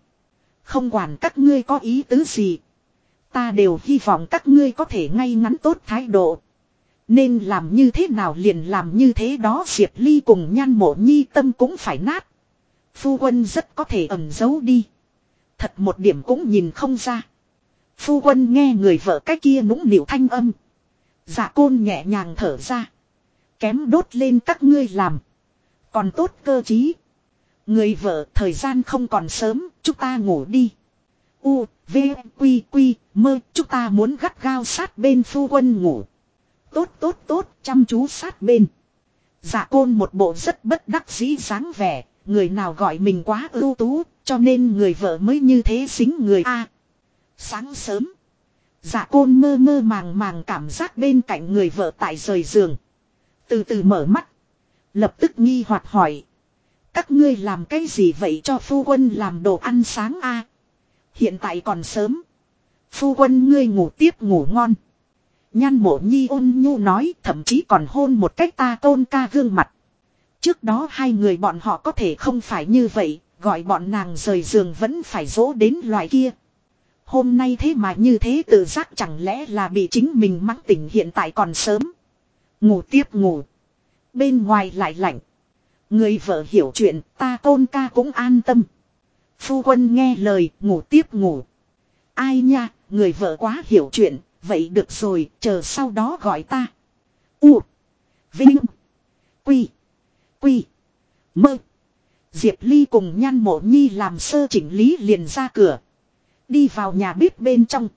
Không quản các ngươi có ý tứ gì. Ta đều hy vọng các ngươi có thể ngay ngắn tốt thái độ. Nên làm như thế nào liền làm như thế đó Diệp Ly cùng nhan mộ nhi tâm cũng phải nát. Phu quân rất có thể ẩn giấu đi. Thật một điểm cũng nhìn không ra. Phu quân nghe người vợ cái kia nũng nịu thanh âm. Dạ côn nhẹ nhàng thở ra. Kém đốt lên các ngươi làm. Còn tốt cơ chí. Người vợ thời gian không còn sớm, chúng ta ngủ đi. U, V, Quy, Quy, mơ, chúng ta muốn gắt gao sát bên phu quân ngủ. Tốt tốt tốt, chăm chú sát bên. Dạ côn một bộ rất bất đắc dĩ dáng vẻ, người nào gọi mình quá ưu tú, cho nên người vợ mới như thế xính người A. sáng sớm, dạ côn mơ mơ màng màng cảm giác bên cạnh người vợ tại rời giường. Từ từ mở mắt, lập tức nghi hoặc hỏi. Các ngươi làm cái gì vậy cho phu quân làm đồ ăn sáng A. Hiện tại còn sớm. Phu quân ngươi ngủ tiếp ngủ ngon. Nhan mộ nhi ôn nhu nói thậm chí còn hôn một cách ta tôn ca gương mặt. Trước đó hai người bọn họ có thể không phải như vậy, gọi bọn nàng rời giường vẫn phải dỗ đến loại kia. Hôm nay thế mà như thế tự giác chẳng lẽ là bị chính mình mắng tỉnh hiện tại còn sớm. Ngủ tiếp ngủ. Bên ngoài lại lạnh. Người vợ hiểu chuyện ta tôn ca cũng an tâm. Phu quân nghe lời ngủ tiếp ngủ. Ai nha, người vợ quá hiểu chuyện, vậy được rồi, chờ sau đó gọi ta. U. Vinh. Quy. Quy. Mơ. Diệp Ly cùng nhan mộ nhi làm sơ chỉnh lý liền ra cửa. Đi vào nhà bếp bên trong.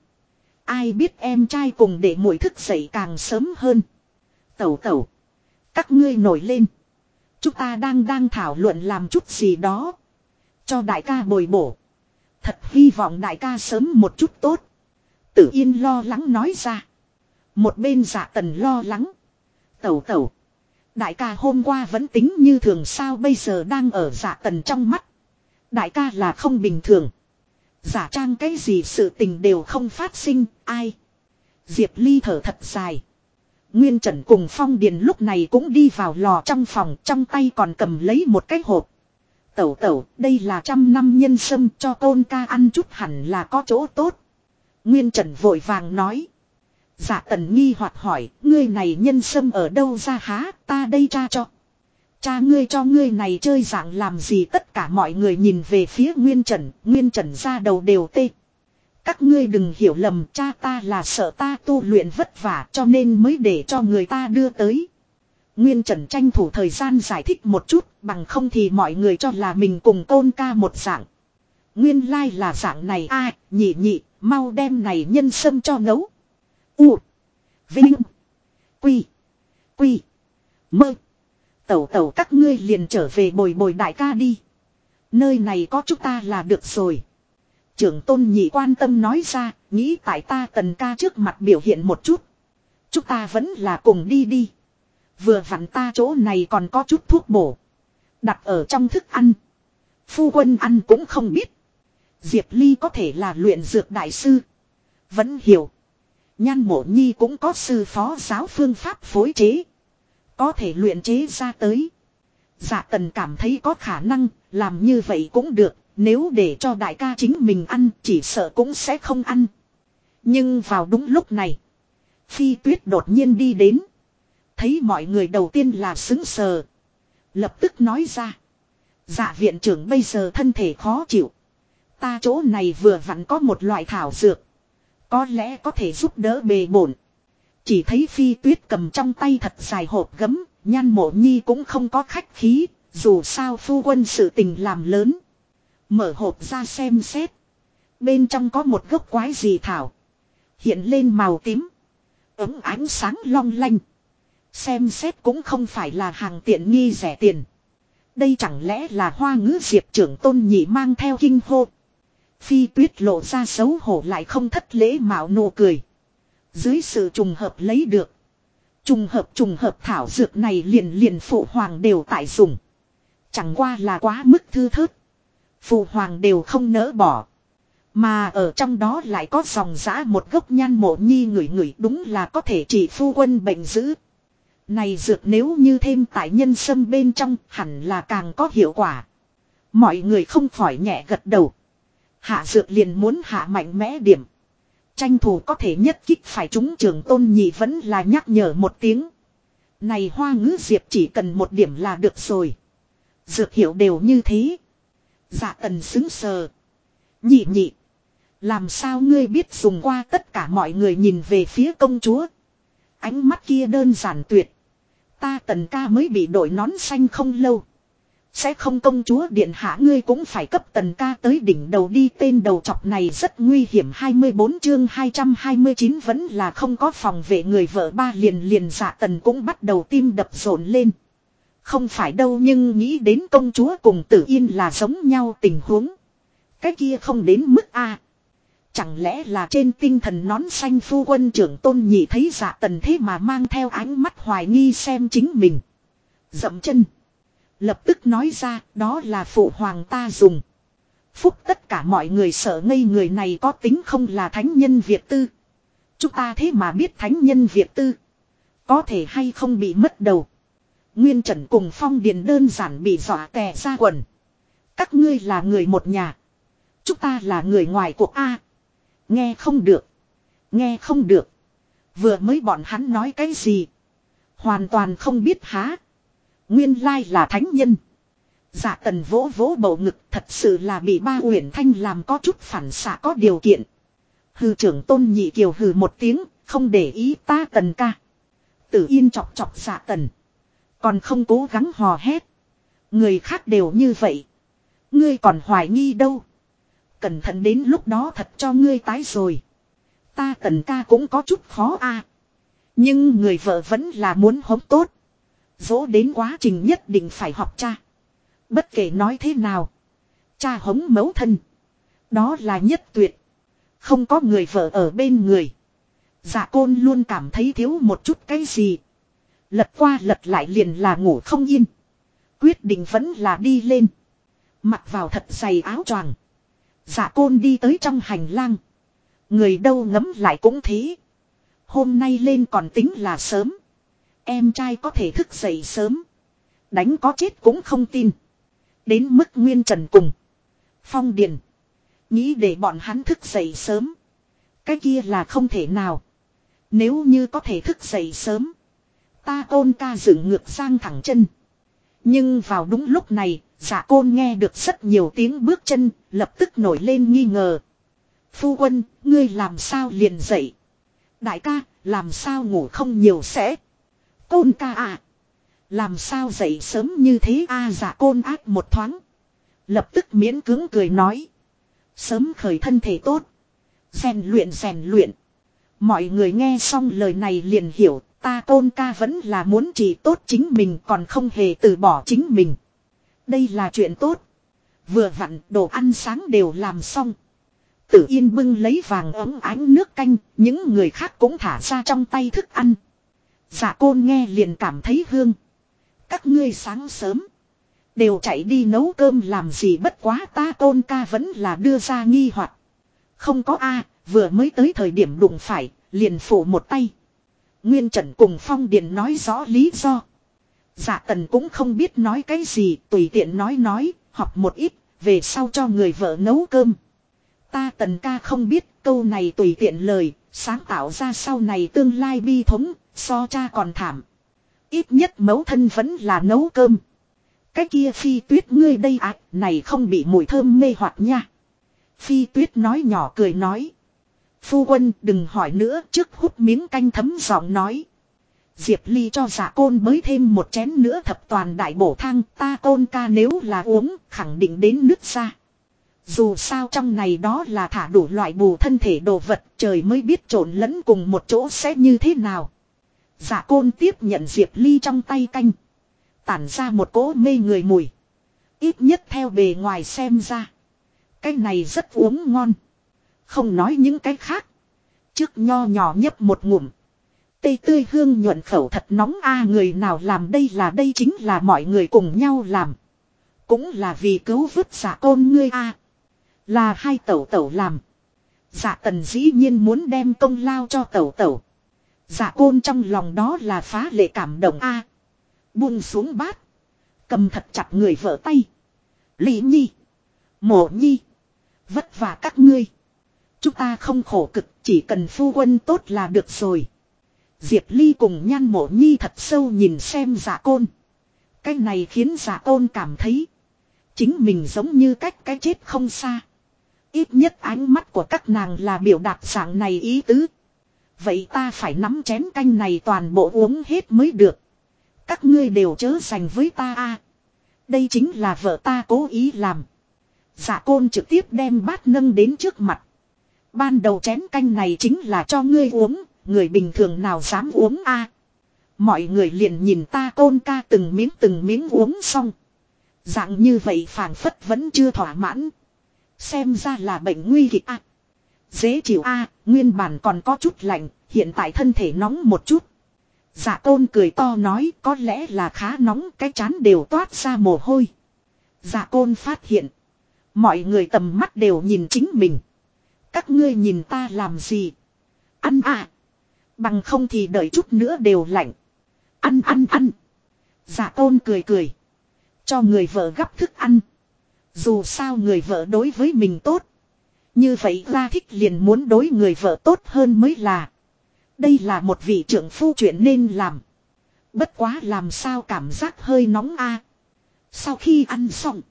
Ai biết em trai cùng để mũi thức dậy càng sớm hơn. Tẩu tẩu. Các ngươi nổi lên. Chúng ta đang đang thảo luận làm chút gì đó. Cho đại ca bồi bổ. Thật hy vọng đại ca sớm một chút tốt. Tử yên lo lắng nói ra. Một bên giả dạ tần lo lắng. Tẩu tẩu. Đại ca hôm qua vẫn tính như thường sao bây giờ đang ở giả tần trong mắt. Đại ca là không bình thường. Giả trang cái gì sự tình đều không phát sinh, ai. Diệp Ly thở thật dài. Nguyên Trần cùng Phong Điền lúc này cũng đi vào lò trong phòng, trong tay còn cầm lấy một cái hộp. Tẩu tẩu, đây là trăm năm nhân sâm cho tôn ca ăn chút hẳn là có chỗ tốt. Nguyên Trần vội vàng nói. Giả tần nghi hoặc hỏi, ngươi này nhân sâm ở đâu ra há, ta đây cha cho. Cha ngươi cho ngươi này chơi dạng làm gì tất cả mọi người nhìn về phía Nguyên Trần, Nguyên Trần ra đầu đều tê. Các ngươi đừng hiểu lầm cha ta là sợ ta tu luyện vất vả cho nên mới để cho người ta đưa tới. Nguyên Trần tranh thủ thời gian giải thích một chút bằng không thì mọi người cho là mình cùng tôn ca một dạng. Nguyên lai là dạng này a nhị nhị, mau đem này nhân sâm cho ngấu. U. Vinh. Quy. Quy. Mơ. Tẩu tẩu các ngươi liền trở về bồi bồi đại ca đi. Nơi này có chúng ta là được rồi. Trưởng tôn nhị quan tâm nói ra, nghĩ tại ta tần ca trước mặt biểu hiện một chút. Chúng ta vẫn là cùng đi đi. Vừa vặn ta chỗ này còn có chút thuốc bổ. Đặt ở trong thức ăn. Phu quân ăn cũng không biết. Diệp Ly có thể là luyện dược đại sư. Vẫn hiểu. Nhan mộ nhi cũng có sư phó giáo phương pháp phối chế. Có thể luyện chế ra tới. Dạ tần cảm thấy có khả năng, làm như vậy cũng được, nếu để cho đại ca chính mình ăn chỉ sợ cũng sẽ không ăn. Nhưng vào đúng lúc này, phi tuyết đột nhiên đi đến. Thấy mọi người đầu tiên là xứng sờ. Lập tức nói ra. Dạ viện trưởng bây giờ thân thể khó chịu. Ta chỗ này vừa vặn có một loại thảo dược. Có lẽ có thể giúp đỡ bề bổn. Chỉ thấy phi tuyết cầm trong tay thật dài hộp gấm, nhan mộ nhi cũng không có khách khí, dù sao phu quân sự tình làm lớn. Mở hộp ra xem xét. Bên trong có một gốc quái gì thảo. Hiện lên màu tím. Ứng ánh sáng long lanh. Xem xét cũng không phải là hàng tiện nghi rẻ tiền. Đây chẳng lẽ là hoa ngữ diệp trưởng tôn nhị mang theo kinh hô. Phi tuyết lộ ra xấu hổ lại không thất lễ mạo nụ cười. Dưới sự trùng hợp lấy được. Trùng hợp trùng hợp thảo dược này liền liền phụ hoàng đều tại dùng. Chẳng qua là quá mức thư thớt. Phụ hoàng đều không nỡ bỏ. Mà ở trong đó lại có dòng giã một gốc nhan mộ nhi người người đúng là có thể chỉ phu quân bệnh dữ. Này dược nếu như thêm tại nhân sâm bên trong hẳn là càng có hiệu quả. Mọi người không khỏi nhẹ gật đầu. Hạ dược liền muốn hạ mạnh mẽ điểm. Tranh thủ có thể nhất kích phải chúng trưởng tôn nhị vẫn là nhắc nhở một tiếng. Này hoa ngữ diệp chỉ cần một điểm là được rồi. Dược hiểu đều như thế. Dạ tần xứng sờ. Nhị nhị. Làm sao ngươi biết dùng qua tất cả mọi người nhìn về phía công chúa. Ánh mắt kia đơn giản tuyệt. Ta tần ca mới bị đội nón xanh không lâu. Sẽ không công chúa điện hạ ngươi cũng phải cấp tần ca tới đỉnh đầu đi tên đầu chọc này rất nguy hiểm 24 chương 229 vẫn là không có phòng vệ người vợ ba liền liền dạ tần cũng bắt đầu tim đập rộn lên. Không phải đâu nhưng nghĩ đến công chúa cùng tử yên là giống nhau tình huống. Cái kia không đến mức A. Chẳng lẽ là trên tinh thần nón xanh phu quân trưởng tôn nhị thấy dạ tần thế mà mang theo ánh mắt hoài nghi xem chính mình. Dậm chân. Lập tức nói ra, đó là phụ hoàng ta dùng. Phúc tất cả mọi người sợ ngây người này có tính không là thánh nhân Việt tư. Chúng ta thế mà biết thánh nhân Việt tư. Có thể hay không bị mất đầu. Nguyên Trần cùng Phong Điền đơn giản bị dọa tè ra quần. Các ngươi là người một nhà. Chúng ta là người ngoài cuộc A. Nghe không được. Nghe không được. Vừa mới bọn hắn nói cái gì. Hoàn toàn không biết há. Nguyên lai là thánh nhân. Dạ tần vỗ vỗ bầu ngực thật sự là bị ba uyển thanh làm có chút phản xạ có điều kiện. Hư trưởng tôn nhị kiều hừ một tiếng, không để ý ta tần ca. Tử yên chọc chọc dạ tần. Còn không cố gắng hò hét. Người khác đều như vậy. Ngươi còn hoài nghi đâu. Cẩn thận đến lúc đó thật cho ngươi tái rồi. Ta tần ca cũng có chút khó a Nhưng người vợ vẫn là muốn hống tốt. Dỗ đến quá trình nhất định phải học cha. Bất kể nói thế nào. Cha hống mấu thân. Đó là nhất tuyệt. Không có người vợ ở bên người. Dạ côn luôn cảm thấy thiếu một chút cái gì. Lật qua lật lại liền là ngủ không yên. Quyết định vẫn là đi lên. Mặc vào thật dày áo choàng. Dạ côn đi tới trong hành lang. Người đâu ngấm lại cũng thế. Hôm nay lên còn tính là sớm. Em trai có thể thức dậy sớm. Đánh có chết cũng không tin. Đến mức nguyên trần cùng. Phong điền. Nghĩ để bọn hắn thức dậy sớm. Cái kia là không thể nào. Nếu như có thể thức dậy sớm. Ta côn ca dựng ngược sang thẳng chân. Nhưng vào đúng lúc này, giả côn nghe được rất nhiều tiếng bước chân, lập tức nổi lên nghi ngờ. Phu quân, ngươi làm sao liền dậy? Đại ca, làm sao ngủ không nhiều sẽ? Côn ca à? Làm sao dậy sớm như thế a à, giả côn ác một thoáng. Lập tức miễn cứng cười nói. Sớm khởi thân thể tốt. rèn luyện rèn luyện. Mọi người nghe xong lời này liền hiểu Ta tôn ca vẫn là muốn chỉ tốt chính mình còn không hề từ bỏ chính mình. Đây là chuyện tốt. Vừa vặn đồ ăn sáng đều làm xong. Tử yên bưng lấy vàng ấm ánh nước canh, những người khác cũng thả ra trong tay thức ăn. Dạ côn nghe liền cảm thấy hương. Các ngươi sáng sớm. Đều chạy đi nấu cơm làm gì bất quá ta tôn ca vẫn là đưa ra nghi hoặc Không có A, vừa mới tới thời điểm đụng phải, liền phủ một tay. Nguyên Trần cùng Phong Điền nói rõ lý do. Dạ tần cũng không biết nói cái gì, tùy tiện nói nói, học một ít, về sau cho người vợ nấu cơm. Ta tần ca không biết câu này tùy tiện lời, sáng tạo ra sau này tương lai bi thống, so cha còn thảm. Ít nhất mẫu thân vẫn là nấu cơm. Cái kia phi tuyết ngươi đây ạ, này không bị mùi thơm mê hoặc nha. Phi tuyết nói nhỏ cười nói. Phu quân đừng hỏi nữa trước hút miếng canh thấm giọng nói. Diệp Ly cho giả côn mới thêm một chén nữa thập toàn đại bổ thang ta côn ca nếu là uống khẳng định đến nước ra. Dù sao trong này đó là thả đủ loại bù thân thể đồ vật trời mới biết trộn lẫn cùng một chỗ sẽ như thế nào. Giả côn tiếp nhận Diệp Ly trong tay canh. Tản ra một cỗ mê người mùi. Ít nhất theo bề ngoài xem ra. Cái này rất uống ngon. Không nói những cái khác. Trước nho nhỏ nhấp một ngụm. Tây tươi hương nhuận khẩu thật nóng a, người nào làm đây là đây chính là mọi người cùng nhau làm. Cũng là vì cứu vứt giả côn ngươi a Là hai tẩu tẩu làm. Giả tần dĩ nhiên muốn đem công lao cho tẩu tẩu. Giả côn trong lòng đó là phá lệ cảm động a Buông xuống bát. Cầm thật chặt người vợ tay. Lý nhi. Mộ nhi. Vất vả các ngươi. Chúng ta không khổ cực, chỉ cần phu quân tốt là được rồi. Diệp Ly cùng nhan mộ nhi thật sâu nhìn xem giả côn. Cái này khiến giả côn cảm thấy. Chính mình giống như cách cái chết không xa. Ít nhất ánh mắt của các nàng là biểu đạt dạng này ý tứ. Vậy ta phải nắm chén canh này toàn bộ uống hết mới được. Các ngươi đều chớ dành với ta a. Đây chính là vợ ta cố ý làm. Giả côn trực tiếp đem bát nâng đến trước mặt. Ban đầu chén canh này chính là cho ngươi uống, người bình thường nào dám uống a? Mọi người liền nhìn ta côn ca từng miếng từng miếng uống xong. Dạng như vậy phảng phất vẫn chưa thỏa mãn. Xem ra là bệnh nguy kịch a. Dễ chịu a, nguyên bản còn có chút lạnh, hiện tại thân thể nóng một chút. Dạ tôn cười to nói có lẽ là khá nóng cái chán đều toát ra mồ hôi. Dạ côn phát hiện. Mọi người tầm mắt đều nhìn chính mình. Các ngươi nhìn ta làm gì? Ăn à. Bằng không thì đợi chút nữa đều lạnh. Ăn ăn ăn. Dạ tôn cười cười. Cho người vợ gấp thức ăn. Dù sao người vợ đối với mình tốt. Như vậy ra thích liền muốn đối người vợ tốt hơn mới là. Đây là một vị trưởng phu chuyện nên làm. Bất quá làm sao cảm giác hơi nóng a. Sau khi ăn xong.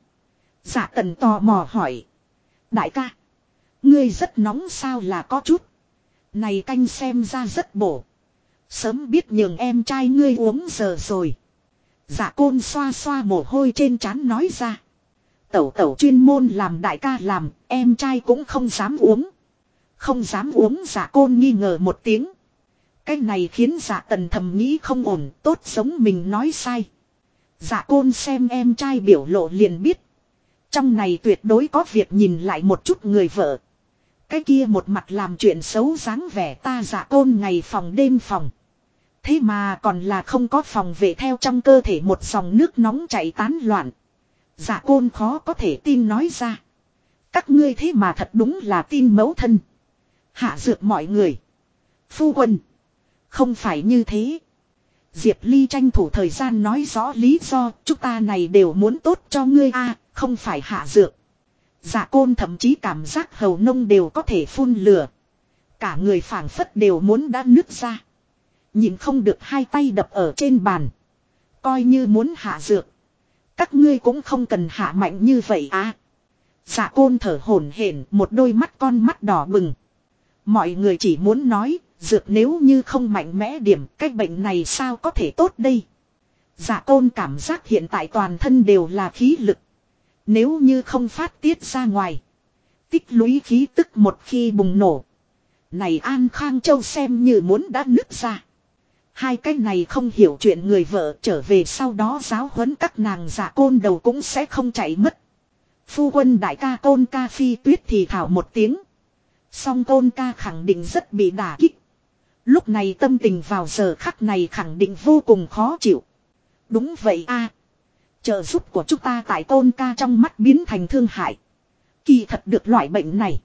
Dạ tần tò mò hỏi. Đại ca. Ngươi rất nóng sao là có chút. Này canh xem ra rất bổ. Sớm biết nhường em trai ngươi uống giờ rồi. Dạ côn xoa xoa mồ hôi trên trán nói ra. Tẩu tẩu chuyên môn làm đại ca làm, em trai cũng không dám uống. Không dám uống giả côn nghi ngờ một tiếng. Cái này khiến giả tần thầm nghĩ không ổn, tốt giống mình nói sai. giả côn xem em trai biểu lộ liền biết. Trong này tuyệt đối có việc nhìn lại một chút người vợ. Cái kia một mặt làm chuyện xấu dáng vẻ ta giả côn ngày phòng đêm phòng. Thế mà còn là không có phòng vệ theo trong cơ thể một dòng nước nóng chảy tán loạn. Dạ côn khó có thể tin nói ra. Các ngươi thế mà thật đúng là tin mẫu thân. Hạ dược mọi người. Phu quân. Không phải như thế. Diệp Ly tranh thủ thời gian nói rõ lý do chúng ta này đều muốn tốt cho ngươi a, không phải hạ dược. Dạ côn thậm chí cảm giác hầu nông đều có thể phun lửa. Cả người phảng phất đều muốn đã nứt ra. Nhìn không được hai tay đập ở trên bàn. Coi như muốn hạ dược. Các ngươi cũng không cần hạ mạnh như vậy à. Dạ côn thở hổn hển một đôi mắt con mắt đỏ bừng. Mọi người chỉ muốn nói, dược nếu như không mạnh mẽ điểm, cái bệnh này sao có thể tốt đây. Dạ côn cảm giác hiện tại toàn thân đều là khí lực. Nếu như không phát tiết ra ngoài. Tích lũy khí tức một khi bùng nổ. Này An Khang Châu xem như muốn đã nứt ra. Hai cái này không hiểu chuyện người vợ trở về sau đó giáo huấn các nàng giả côn đầu cũng sẽ không chạy mất. Phu quân đại ca côn ca phi tuyết thì thảo một tiếng. Song côn ca khẳng định rất bị đả kích. Lúc này tâm tình vào giờ khắc này khẳng định vô cùng khó chịu. Đúng vậy a Trợ giúp của chúng ta tại côn ca trong mắt biến thành thương hại. Kỳ thật được loại bệnh này.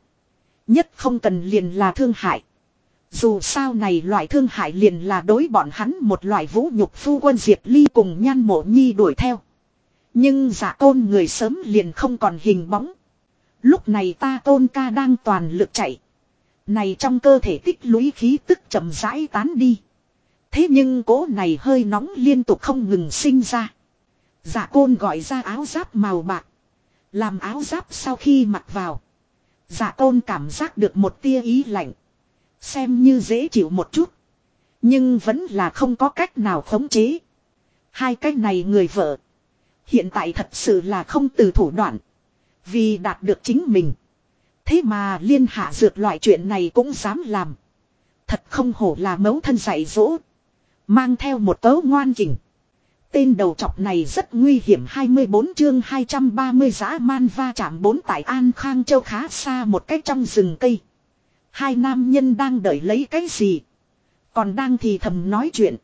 Nhất không cần liền là thương hại. Dù sao này loại thương hại liền là đối bọn hắn một loại vũ nhục phu quân Diệp Ly cùng nhan mộ nhi đuổi theo. Nhưng giả tôn người sớm liền không còn hình bóng. Lúc này ta tôn ca đang toàn lực chạy. Này trong cơ thể tích lũy khí tức chậm rãi tán đi. Thế nhưng cố này hơi nóng liên tục không ngừng sinh ra. Giả côn gọi ra áo giáp màu bạc. Làm áo giáp sau khi mặc vào. Giả côn cảm giác được một tia ý lạnh. Xem như dễ chịu một chút. Nhưng vẫn là không có cách nào khống chế. Hai cách này người vợ. Hiện tại thật sự là không từ thủ đoạn. Vì đạt được chính mình. Thế mà liên hạ dược loại chuyện này cũng dám làm. Thật không hổ là mấu thân dạy dỗ. Mang theo một tấu ngoan chỉnh. Tên đầu chọc này rất nguy hiểm 24 chương 230 giã man va chạm bốn tại An Khang Châu khá xa một cách trong rừng cây. Hai nam nhân đang đợi lấy cái gì? Còn đang thì thầm nói chuyện.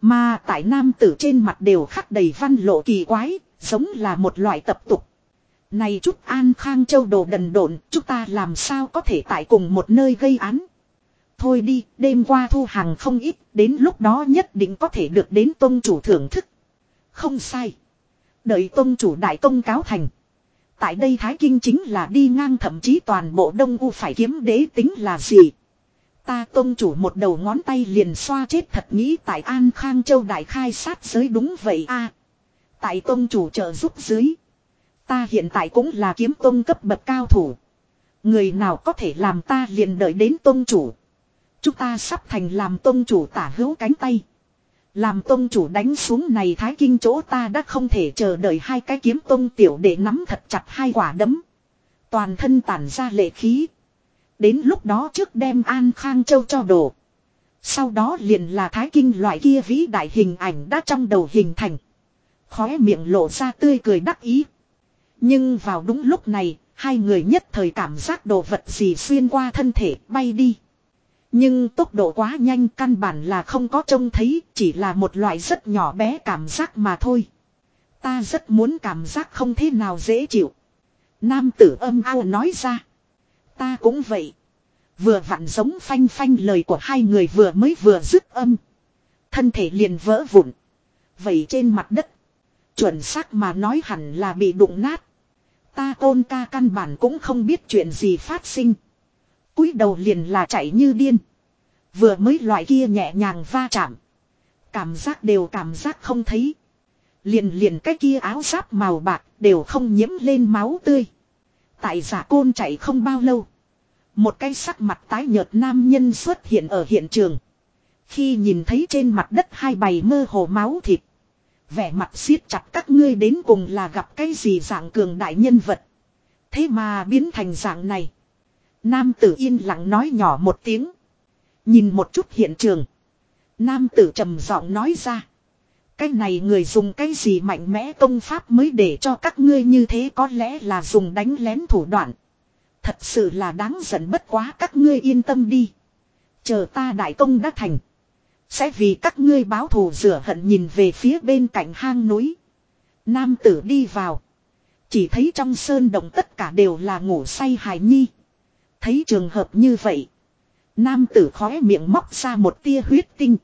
Mà tại nam tử trên mặt đều khắc đầy văn lộ kỳ quái, giống là một loại tập tục. Này chút An Khang Châu đồ đần độn, chúng ta làm sao có thể tại cùng một nơi gây án. Thôi đi, đêm qua thu hàng không ít, đến lúc đó nhất định có thể được đến tôn chủ thưởng thức. Không sai. Đợi tôn chủ đại công cáo thành. Tại đây Thái Kinh chính là đi ngang thậm chí toàn bộ Đông U phải kiếm đế tính là gì. Ta tôn chủ một đầu ngón tay liền xoa chết thật nghĩ tại An Khang Châu Đại khai sát giới đúng vậy a Tại tôn chủ trợ giúp dưới. Ta hiện tại cũng là kiếm tôn cấp bậc cao thủ. Người nào có thể làm ta liền đợi đến tôn chủ. Chúng ta sắp thành làm tôn chủ tả hữu cánh tay. Làm tôn chủ đánh xuống này thái kinh chỗ ta đã không thể chờ đợi hai cái kiếm tôn tiểu để nắm thật chặt hai quả đấm. Toàn thân tản ra lệ khí. Đến lúc đó trước đem An Khang Châu cho đổ. Sau đó liền là thái kinh loại kia vĩ đại hình ảnh đã trong đầu hình thành. Khóe miệng lộ ra tươi cười đắc ý. Nhưng vào đúng lúc này, hai người nhất thời cảm giác đồ vật gì xuyên qua thân thể bay đi. Nhưng tốc độ quá nhanh căn bản là không có trông thấy, chỉ là một loại rất nhỏ bé cảm giác mà thôi. Ta rất muốn cảm giác không thế nào dễ chịu. Nam tử âm ao nói ra. Ta cũng vậy. Vừa vặn giống phanh phanh lời của hai người vừa mới vừa dứt âm. Thân thể liền vỡ vụn. Vậy trên mặt đất. Chuẩn xác mà nói hẳn là bị đụng nát. Ta tôn ca căn bản cũng không biết chuyện gì phát sinh cúi đầu liền là chạy như điên. Vừa mới loại kia nhẹ nhàng va chạm. Cảm giác đều cảm giác không thấy. Liền liền cái kia áo giáp màu bạc đều không nhiễm lên máu tươi. Tại giả côn chạy không bao lâu. Một cái sắc mặt tái nhợt nam nhân xuất hiện ở hiện trường. Khi nhìn thấy trên mặt đất hai bầy mơ hồ máu thịt. Vẻ mặt siết chặt các ngươi đến cùng là gặp cái gì dạng cường đại nhân vật. Thế mà biến thành dạng này. Nam tử yên lặng nói nhỏ một tiếng. Nhìn một chút hiện trường. Nam tử trầm giọng nói ra. Cái này người dùng cái gì mạnh mẽ công pháp mới để cho các ngươi như thế có lẽ là dùng đánh lén thủ đoạn. Thật sự là đáng giận bất quá các ngươi yên tâm đi. Chờ ta đại công đã thành. Sẽ vì các ngươi báo thù rửa hận nhìn về phía bên cạnh hang núi. Nam tử đi vào. Chỉ thấy trong sơn động tất cả đều là ngủ say hài nhi. Thấy trường hợp như vậy. Nam tử khóe miệng móc ra một tia huyết tinh.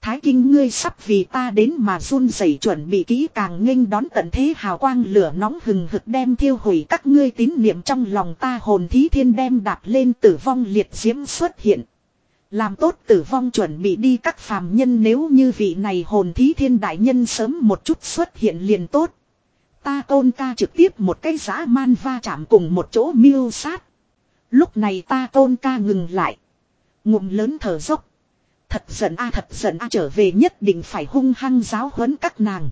Thái kinh ngươi sắp vì ta đến mà run rẩy chuẩn bị kỹ càng nghênh đón tận thế hào quang lửa nóng hừng hực đem thiêu hủy các ngươi tín niệm trong lòng ta hồn thí thiên đem đạp lên tử vong liệt diễm xuất hiện. Làm tốt tử vong chuẩn bị đi các phàm nhân nếu như vị này hồn thí thiên đại nhân sớm một chút xuất hiện liền tốt. Ta tôn ca trực tiếp một cái giã man va chạm cùng một chỗ miêu sát. Lúc này ta tôn ca ngừng lại. Ngụm lớn thở dốc. Thật giận a thật giận a trở về nhất định phải hung hăng giáo huấn các nàng.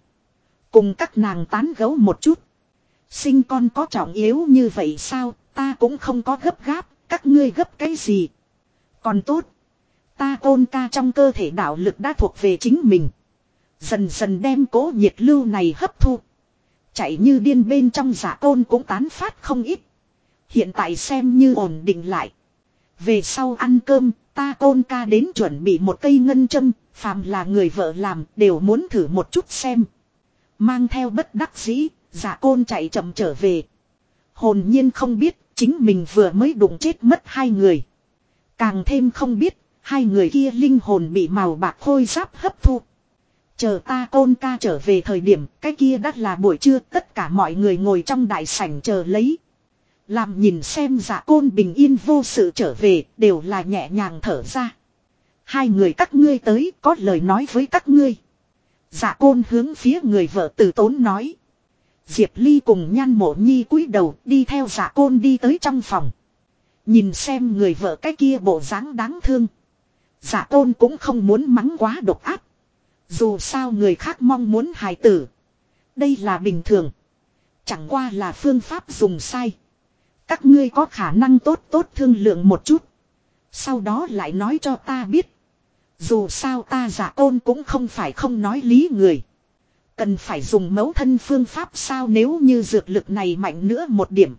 Cùng các nàng tán gấu một chút. Sinh con có trọng yếu như vậy sao, ta cũng không có gấp gáp, các ngươi gấp cái gì. Còn tốt. Ta tôn ca trong cơ thể đạo lực đã thuộc về chính mình. Dần dần đem cố nhiệt lưu này hấp thu. Chạy như điên bên trong giả tôn cũng tán phát không ít. Hiện tại xem như ổn định lại. Về sau ăn cơm, ta côn ca đến chuẩn bị một cây ngân châm, phàm là người vợ làm đều muốn thử một chút xem. Mang theo bất đắc dĩ, giả côn chạy chậm trở về. Hồn nhiên không biết, chính mình vừa mới đụng chết mất hai người. Càng thêm không biết, hai người kia linh hồn bị màu bạc khôi giáp hấp thu. Chờ ta côn ca trở về thời điểm, cái kia đã là buổi trưa, tất cả mọi người ngồi trong đại sảnh chờ lấy. Làm nhìn xem giả côn bình yên vô sự trở về, đều là nhẹ nhàng thở ra. Hai người các ngươi tới, có lời nói với các ngươi. Giả côn hướng phía người vợ tử tốn nói. Diệp Ly cùng nhan mộ nhi cúi đầu, đi theo giả côn đi tới trong phòng. Nhìn xem người vợ cái kia bộ dáng đáng thương. Giả côn cũng không muốn mắng quá độc áp. Dù sao người khác mong muốn hài tử. Đây là bình thường. Chẳng qua là phương pháp dùng sai. Các ngươi có khả năng tốt tốt thương lượng một chút. Sau đó lại nói cho ta biết. Dù sao ta giả ôn cũng không phải không nói lý người. Cần phải dùng mấu thân phương pháp sao nếu như dược lực này mạnh nữa một điểm.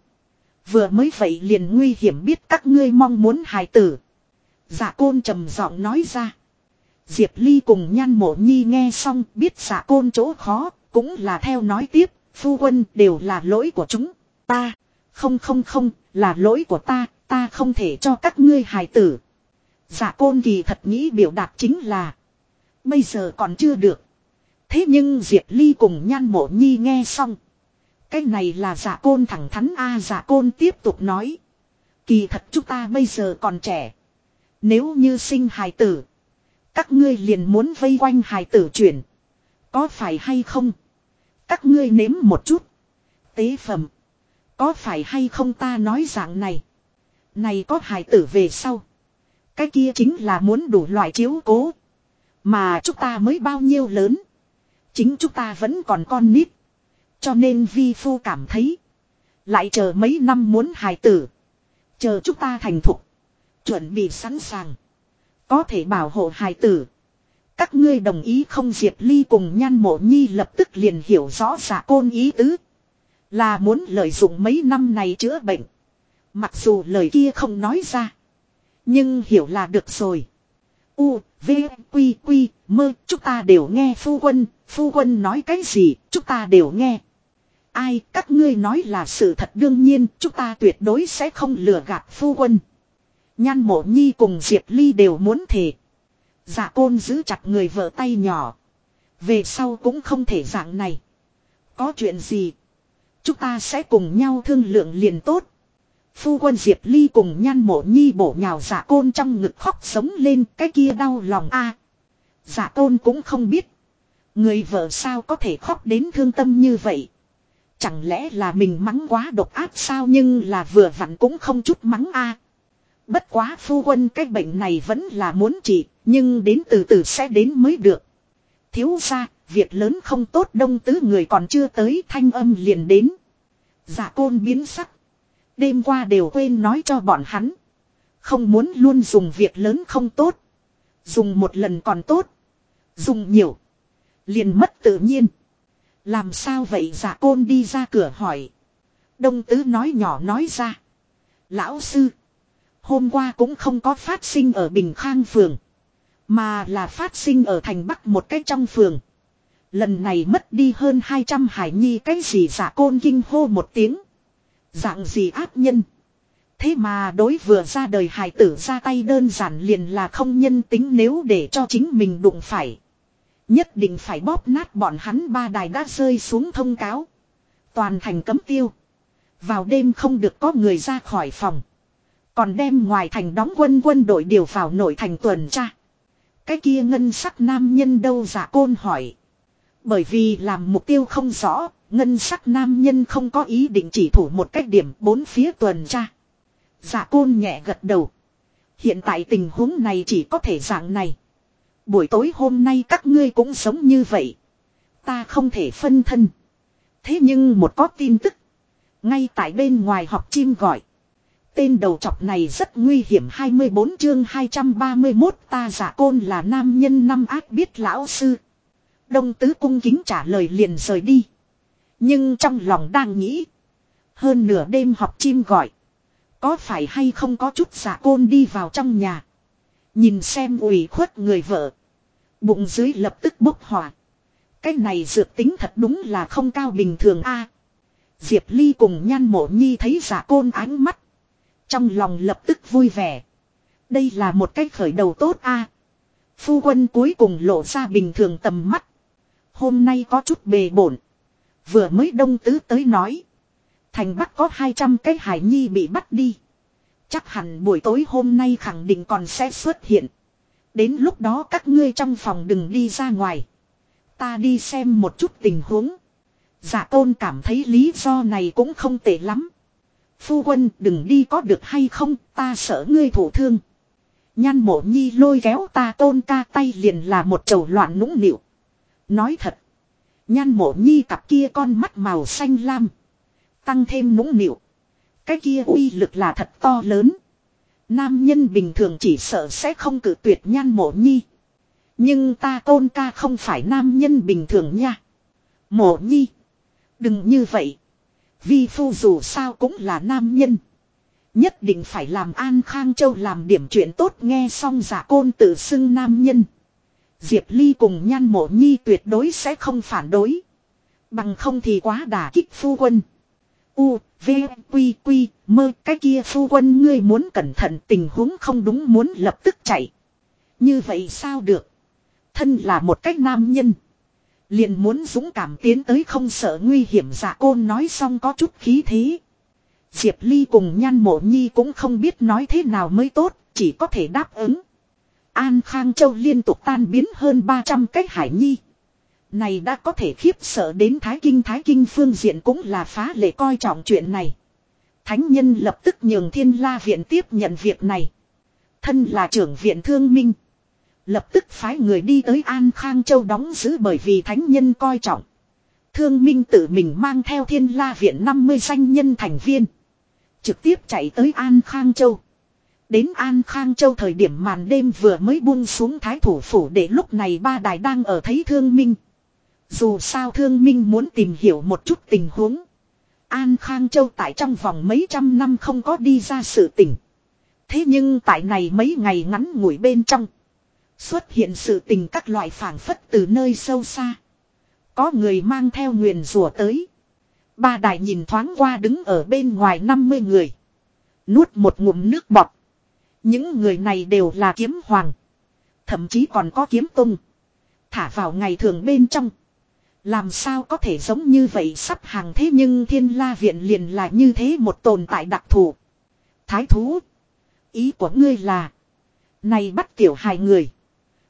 Vừa mới vậy liền nguy hiểm biết các ngươi mong muốn hài tử. Giả côn trầm giọng nói ra. Diệp Ly cùng nhan mộ nhi nghe xong biết giả côn chỗ khó, cũng là theo nói tiếp, phu quân đều là lỗi của chúng ta. Không không không, là lỗi của ta, ta không thể cho các ngươi hài tử. Giả côn kỳ thật nghĩ biểu đạt chính là. Bây giờ còn chưa được. Thế nhưng Diệp Ly cùng nhan mộ nhi nghe xong. Cái này là giả côn thẳng thắn A giả côn tiếp tục nói. Kỳ thật chúng ta bây giờ còn trẻ. Nếu như sinh hài tử. Các ngươi liền muốn vây quanh hài tử chuyển. Có phải hay không? Các ngươi nếm một chút. Tế phẩm. Có phải hay không ta nói dạng này. Này có hài tử về sau. Cái kia chính là muốn đủ loại chiếu cố. Mà chúng ta mới bao nhiêu lớn. Chính chúng ta vẫn còn con nít. Cho nên vi phu cảm thấy. Lại chờ mấy năm muốn hài tử. Chờ chúng ta thành thục. Chuẩn bị sẵn sàng. Có thể bảo hộ hài tử. Các ngươi đồng ý không Diệp Ly cùng nhan mộ nhi lập tức liền hiểu rõ giả côn ý tứ. Là muốn lợi dụng mấy năm này chữa bệnh. Mặc dù lời kia không nói ra. Nhưng hiểu là được rồi. U, V, Quy, Quy, mơ, chúng ta đều nghe phu quân, phu quân nói cái gì, chúng ta đều nghe. Ai, các ngươi nói là sự thật đương nhiên, chúng ta tuyệt đối sẽ không lừa gạt phu quân. Nhan mộ nhi cùng Diệp Ly đều muốn thề. Dạ côn giữ chặt người vợ tay nhỏ. Về sau cũng không thể dạng này. Có chuyện gì? Chúng ta sẽ cùng nhau thương lượng liền tốt. Phu quân Diệp Ly cùng nhan mộ nhi bổ nhào giả côn trong ngực khóc sống lên cái kia đau lòng a. giả côn cũng không biết. Người vợ sao có thể khóc đến thương tâm như vậy. Chẳng lẽ là mình mắng quá độc ác sao nhưng là vừa vặn cũng không chút mắng a. Bất quá phu quân cái bệnh này vẫn là muốn trị, nhưng đến từ từ sẽ đến mới được. Thiếu ra, việc lớn không tốt đông tứ người còn chưa tới, thanh âm liền đến. Giả côn biến sắc. Đêm qua đều quên nói cho bọn hắn. Không muốn luôn dùng việc lớn không tốt. Dùng một lần còn tốt. Dùng nhiều. Liền mất tự nhiên. Làm sao vậy giả côn đi ra cửa hỏi. Đông tứ nói nhỏ nói ra. Lão sư. Hôm qua cũng không có phát sinh ở Bình Khang phường. Mà là phát sinh ở thành Bắc một cách trong phường. Lần này mất đi hơn 200 hải nhi cái gì giả côn kinh hô một tiếng. Dạng gì ác nhân. Thế mà đối vừa ra đời hải tử ra tay đơn giản liền là không nhân tính nếu để cho chính mình đụng phải. Nhất định phải bóp nát bọn hắn ba đài đã rơi xuống thông cáo. Toàn thành cấm tiêu. Vào đêm không được có người ra khỏi phòng. Còn đem ngoài thành đóng quân quân đội điều vào nội thành tuần tra. Cái kia ngân sắc nam nhân đâu giả côn hỏi. Bởi vì làm mục tiêu không rõ, ngân sắc nam nhân không có ý định chỉ thủ một cách điểm bốn phía tuần tra. Giả côn nhẹ gật đầu. Hiện tại tình huống này chỉ có thể dạng này. Buổi tối hôm nay các ngươi cũng sống như vậy. Ta không thể phân thân. Thế nhưng một có tin tức. Ngay tại bên ngoài học chim gọi. Tên đầu chọc này rất nguy hiểm 24 chương 231 ta giả côn là nam nhân năm ác biết lão sư. Đông tứ cung kính trả lời liền rời đi. Nhưng trong lòng đang nghĩ. Hơn nửa đêm học chim gọi. Có phải hay không có chút giả côn đi vào trong nhà. Nhìn xem ủy khuất người vợ. Bụng dưới lập tức bốc hỏa. Cái này dược tính thật đúng là không cao bình thường a. Diệp Ly cùng nhan mộ nhi thấy giả côn ánh mắt. Trong lòng lập tức vui vẻ. Đây là một cách khởi đầu tốt a. Phu quân cuối cùng lộ ra bình thường tầm mắt. Hôm nay có chút bề bổn. Vừa mới đông tứ tới nói. Thành Bắc có 200 cái hải nhi bị bắt đi. Chắc hẳn buổi tối hôm nay khẳng định còn sẽ xuất hiện. Đến lúc đó các ngươi trong phòng đừng đi ra ngoài. Ta đi xem một chút tình huống. Giả tôn cảm thấy lý do này cũng không tệ lắm. Phu quân, đừng đi có được hay không, ta sợ ngươi thủ thương. Nhan mộ nhi lôi kéo ta tôn ca tay liền là một chầu loạn nũng nịu. Nói thật. Nhan mộ nhi cặp kia con mắt màu xanh lam. Tăng thêm nũng nịu. Cái kia uy lực là thật to lớn. Nam nhân bình thường chỉ sợ sẽ không cử tuyệt nhan mộ nhi. Nhưng ta tôn ca không phải nam nhân bình thường nha. Mộ nhi. Đừng như vậy. Vi phu dù sao cũng là nam nhân. Nhất định phải làm An Khang Châu làm điểm chuyện tốt nghe xong giả côn tự xưng nam nhân. Diệp Ly cùng nhan mộ nhi tuyệt đối sẽ không phản đối. Bằng không thì quá đả kích phu quân. U, V, Quy, Quy, mơ cái kia phu quân ngươi muốn cẩn thận tình huống không đúng muốn lập tức chạy. Như vậy sao được? Thân là một cách nam nhân. Liền muốn dũng cảm tiến tới không sợ nguy hiểm dạ côn nói xong có chút khí thế. Diệp Ly cùng nhan mộ nhi cũng không biết nói thế nào mới tốt, chỉ có thể đáp ứng. An Khang Châu liên tục tan biến hơn 300 cái hải nhi. Này đã có thể khiếp sợ đến Thái Kinh Thái Kinh phương diện cũng là phá lệ coi trọng chuyện này. Thánh nhân lập tức nhường thiên la viện tiếp nhận việc này. Thân là trưởng viện thương minh. Lập tức phái người đi tới An Khang Châu đóng giữ bởi vì thánh nhân coi trọng. Thương minh tự mình mang theo thiên la viện 50 danh nhân thành viên. Trực tiếp chạy tới An Khang Châu. Đến An Khang Châu thời điểm màn đêm vừa mới buông xuống thái thủ phủ để lúc này ba đài đang ở thấy thương minh. Dù sao thương minh muốn tìm hiểu một chút tình huống. An Khang Châu tại trong vòng mấy trăm năm không có đi ra sự tình. Thế nhưng tại này mấy ngày ngắn ngủi bên trong. Xuất hiện sự tình các loại phản phất từ nơi sâu xa. Có người mang theo nguyền rủa tới. Ba đài nhìn thoáng qua đứng ở bên ngoài 50 người. Nuốt một ngụm nước bọt. Những người này đều là kiếm hoàng. Thậm chí còn có kiếm tung. Thả vào ngày thường bên trong. Làm sao có thể giống như vậy sắp hàng thế nhưng thiên la viện liền là như thế một tồn tại đặc thù. Thái thú. Ý của ngươi là. Này bắt tiểu hài người.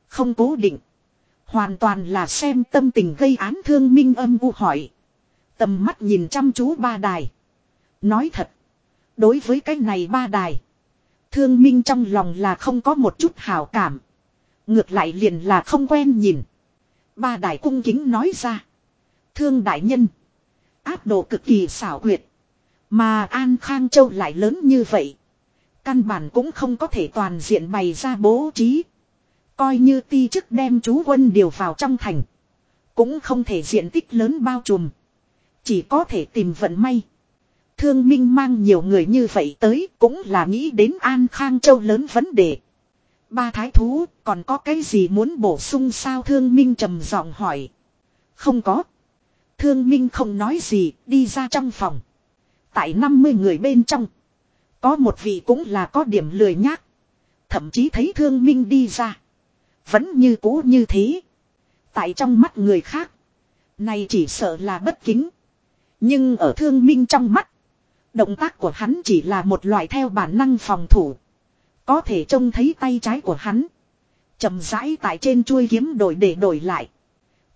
Không cố định. Hoàn toàn là xem tâm tình gây án thương minh âm u hỏi. Tầm mắt nhìn chăm chú ba đài. Nói thật. Đối với cái này ba đài. Thương minh trong lòng là không có một chút hảo cảm. Ngược lại liền là không quen nhìn. Ba đại cung kính nói ra. Thương đại nhân. Áp độ cực kỳ xảo quyệt. Mà An Khang Châu lại lớn như vậy. Căn bản cũng không có thể toàn diện bày ra bố trí. Coi như ti chức đem chú quân điều vào trong thành. Cũng không thể diện tích lớn bao trùm. Chỉ có thể tìm vận may. Thương Minh mang nhiều người như vậy tới cũng là nghĩ đến An Khang Châu lớn vấn đề. Ba thái thú, còn có cái gì muốn bổ sung sao Thương Minh trầm giọng hỏi. Không có. Thương Minh không nói gì, đi ra trong phòng. Tại 50 người bên trong. Có một vị cũng là có điểm lười nhác. Thậm chí thấy Thương Minh đi ra. Vẫn như cũ như thế. Tại trong mắt người khác. Này chỉ sợ là bất kính. Nhưng ở Thương Minh trong mắt. Động tác của hắn chỉ là một loại theo bản năng phòng thủ. Có thể trông thấy tay trái của hắn. chậm rãi tại trên chuôi kiếm đổi để đổi lại.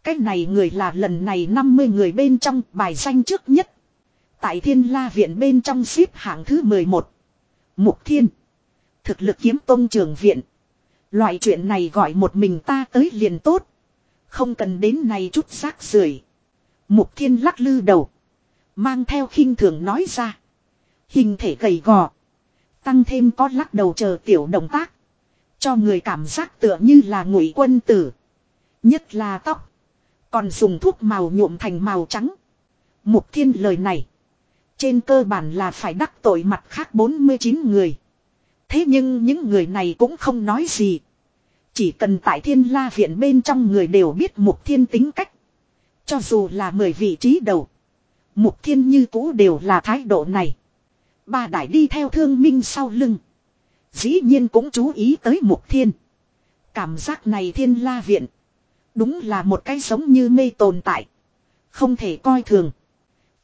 Cái này người là lần này 50 người bên trong bài danh trước nhất. Tại thiên la viện bên trong xếp hạng thứ 11. Mục thiên. Thực lực kiếm tông trường viện. Loại chuyện này gọi một mình ta tới liền tốt. Không cần đến này chút xác rưởi. Mục thiên lắc lư đầu. Mang theo khinh thường nói ra. Hình thể gầy gò. Tăng thêm có lắc đầu chờ tiểu động tác. Cho người cảm giác tựa như là ngụy quân tử. Nhất là tóc. Còn dùng thuốc màu nhuộm thành màu trắng. Mục thiên lời này. Trên cơ bản là phải đắc tội mặt khác 49 người. Thế nhưng những người này cũng không nói gì. Chỉ cần tại thiên la viện bên trong người đều biết mục thiên tính cách. Cho dù là 10 vị trí đầu. Mục thiên như cũ đều là thái độ này. Ba đại đi theo thương minh sau lưng. Dĩ nhiên cũng chú ý tới mục thiên. Cảm giác này thiên la viện. Đúng là một cái giống như mê tồn tại. Không thể coi thường.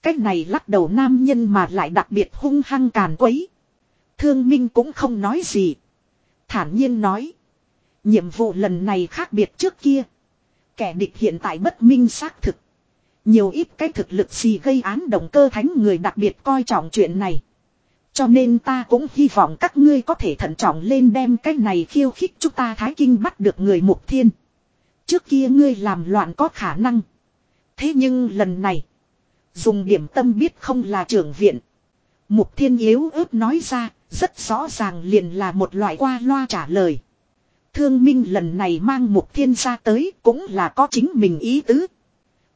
Cách này lắc đầu nam nhân mà lại đặc biệt hung hăng càn quấy. Thương Minh cũng không nói gì. Thản nhiên nói. Nhiệm vụ lần này khác biệt trước kia. Kẻ địch hiện tại bất minh xác thực. Nhiều ít cái thực lực gì gây án động cơ thánh người đặc biệt coi trọng chuyện này. Cho nên ta cũng hy vọng các ngươi có thể thận trọng lên đem cái này khiêu khích chúng ta Thái Kinh bắt được người mục thiên. Trước kia ngươi làm loạn có khả năng. Thế nhưng lần này. Dùng điểm tâm biết không là trưởng viện. Mục thiên yếu ớt nói ra. Rất rõ ràng liền là một loại qua loa trả lời. Thương minh lần này mang mục thiên ra tới cũng là có chính mình ý tứ.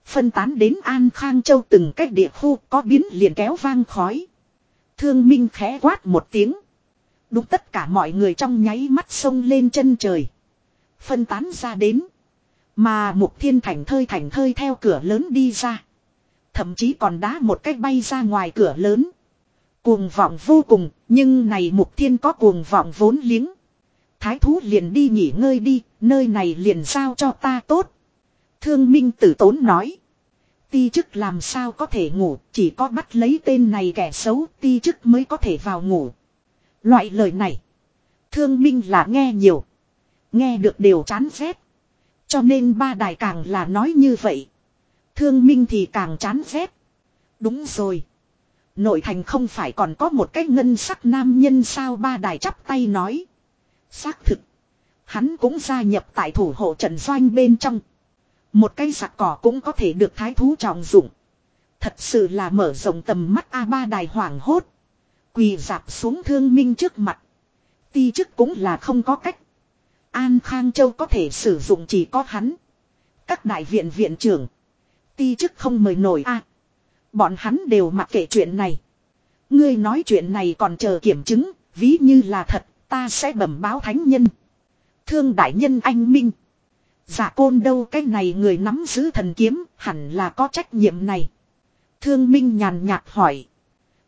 Phân tán đến An Khang Châu từng cách địa khu có biến liền kéo vang khói. Thương minh khẽ quát một tiếng. Đúng tất cả mọi người trong nháy mắt sông lên chân trời. Phân tán ra đến. Mà mục thiên thành thơi thành thơi theo cửa lớn đi ra. Thậm chí còn đá một cách bay ra ngoài cửa lớn. Cuồng vọng vô cùng, nhưng này mục thiên có cuồng vọng vốn liếng. Thái thú liền đi nghỉ ngơi đi, nơi này liền giao cho ta tốt. Thương Minh tử tốn nói. Ti chức làm sao có thể ngủ, chỉ có bắt lấy tên này kẻ xấu, ti chức mới có thể vào ngủ. Loại lời này. Thương minh là nghe nhiều. Nghe được đều chán ghét. Cho nên ba đài càng là nói như vậy. Thương minh thì càng chán ghét. Đúng rồi. Nội thành không phải còn có một cái ngân sắc nam nhân sao ba đài chắp tay nói. Xác thực. Hắn cũng gia nhập tại thủ hộ trận doanh bên trong. Một cây sạc cỏ cũng có thể được thái thú trọng dụng. Thật sự là mở rộng tầm mắt A ba đài hoảng hốt. Quỳ dạp xuống thương minh trước mặt. Ti chức cũng là không có cách. An Khang Châu có thể sử dụng chỉ có hắn. Các đại viện viện trưởng. Ti chức không mời nổi a. bọn hắn đều mặc kệ chuyện này. Ngươi nói chuyện này còn chờ kiểm chứng, ví như là thật, ta sẽ bẩm báo thánh nhân. Thương đại nhân anh Minh. Dạ côn đâu cái này người nắm giữ thần kiếm, hẳn là có trách nhiệm này. Thương Minh nhàn nhạt hỏi.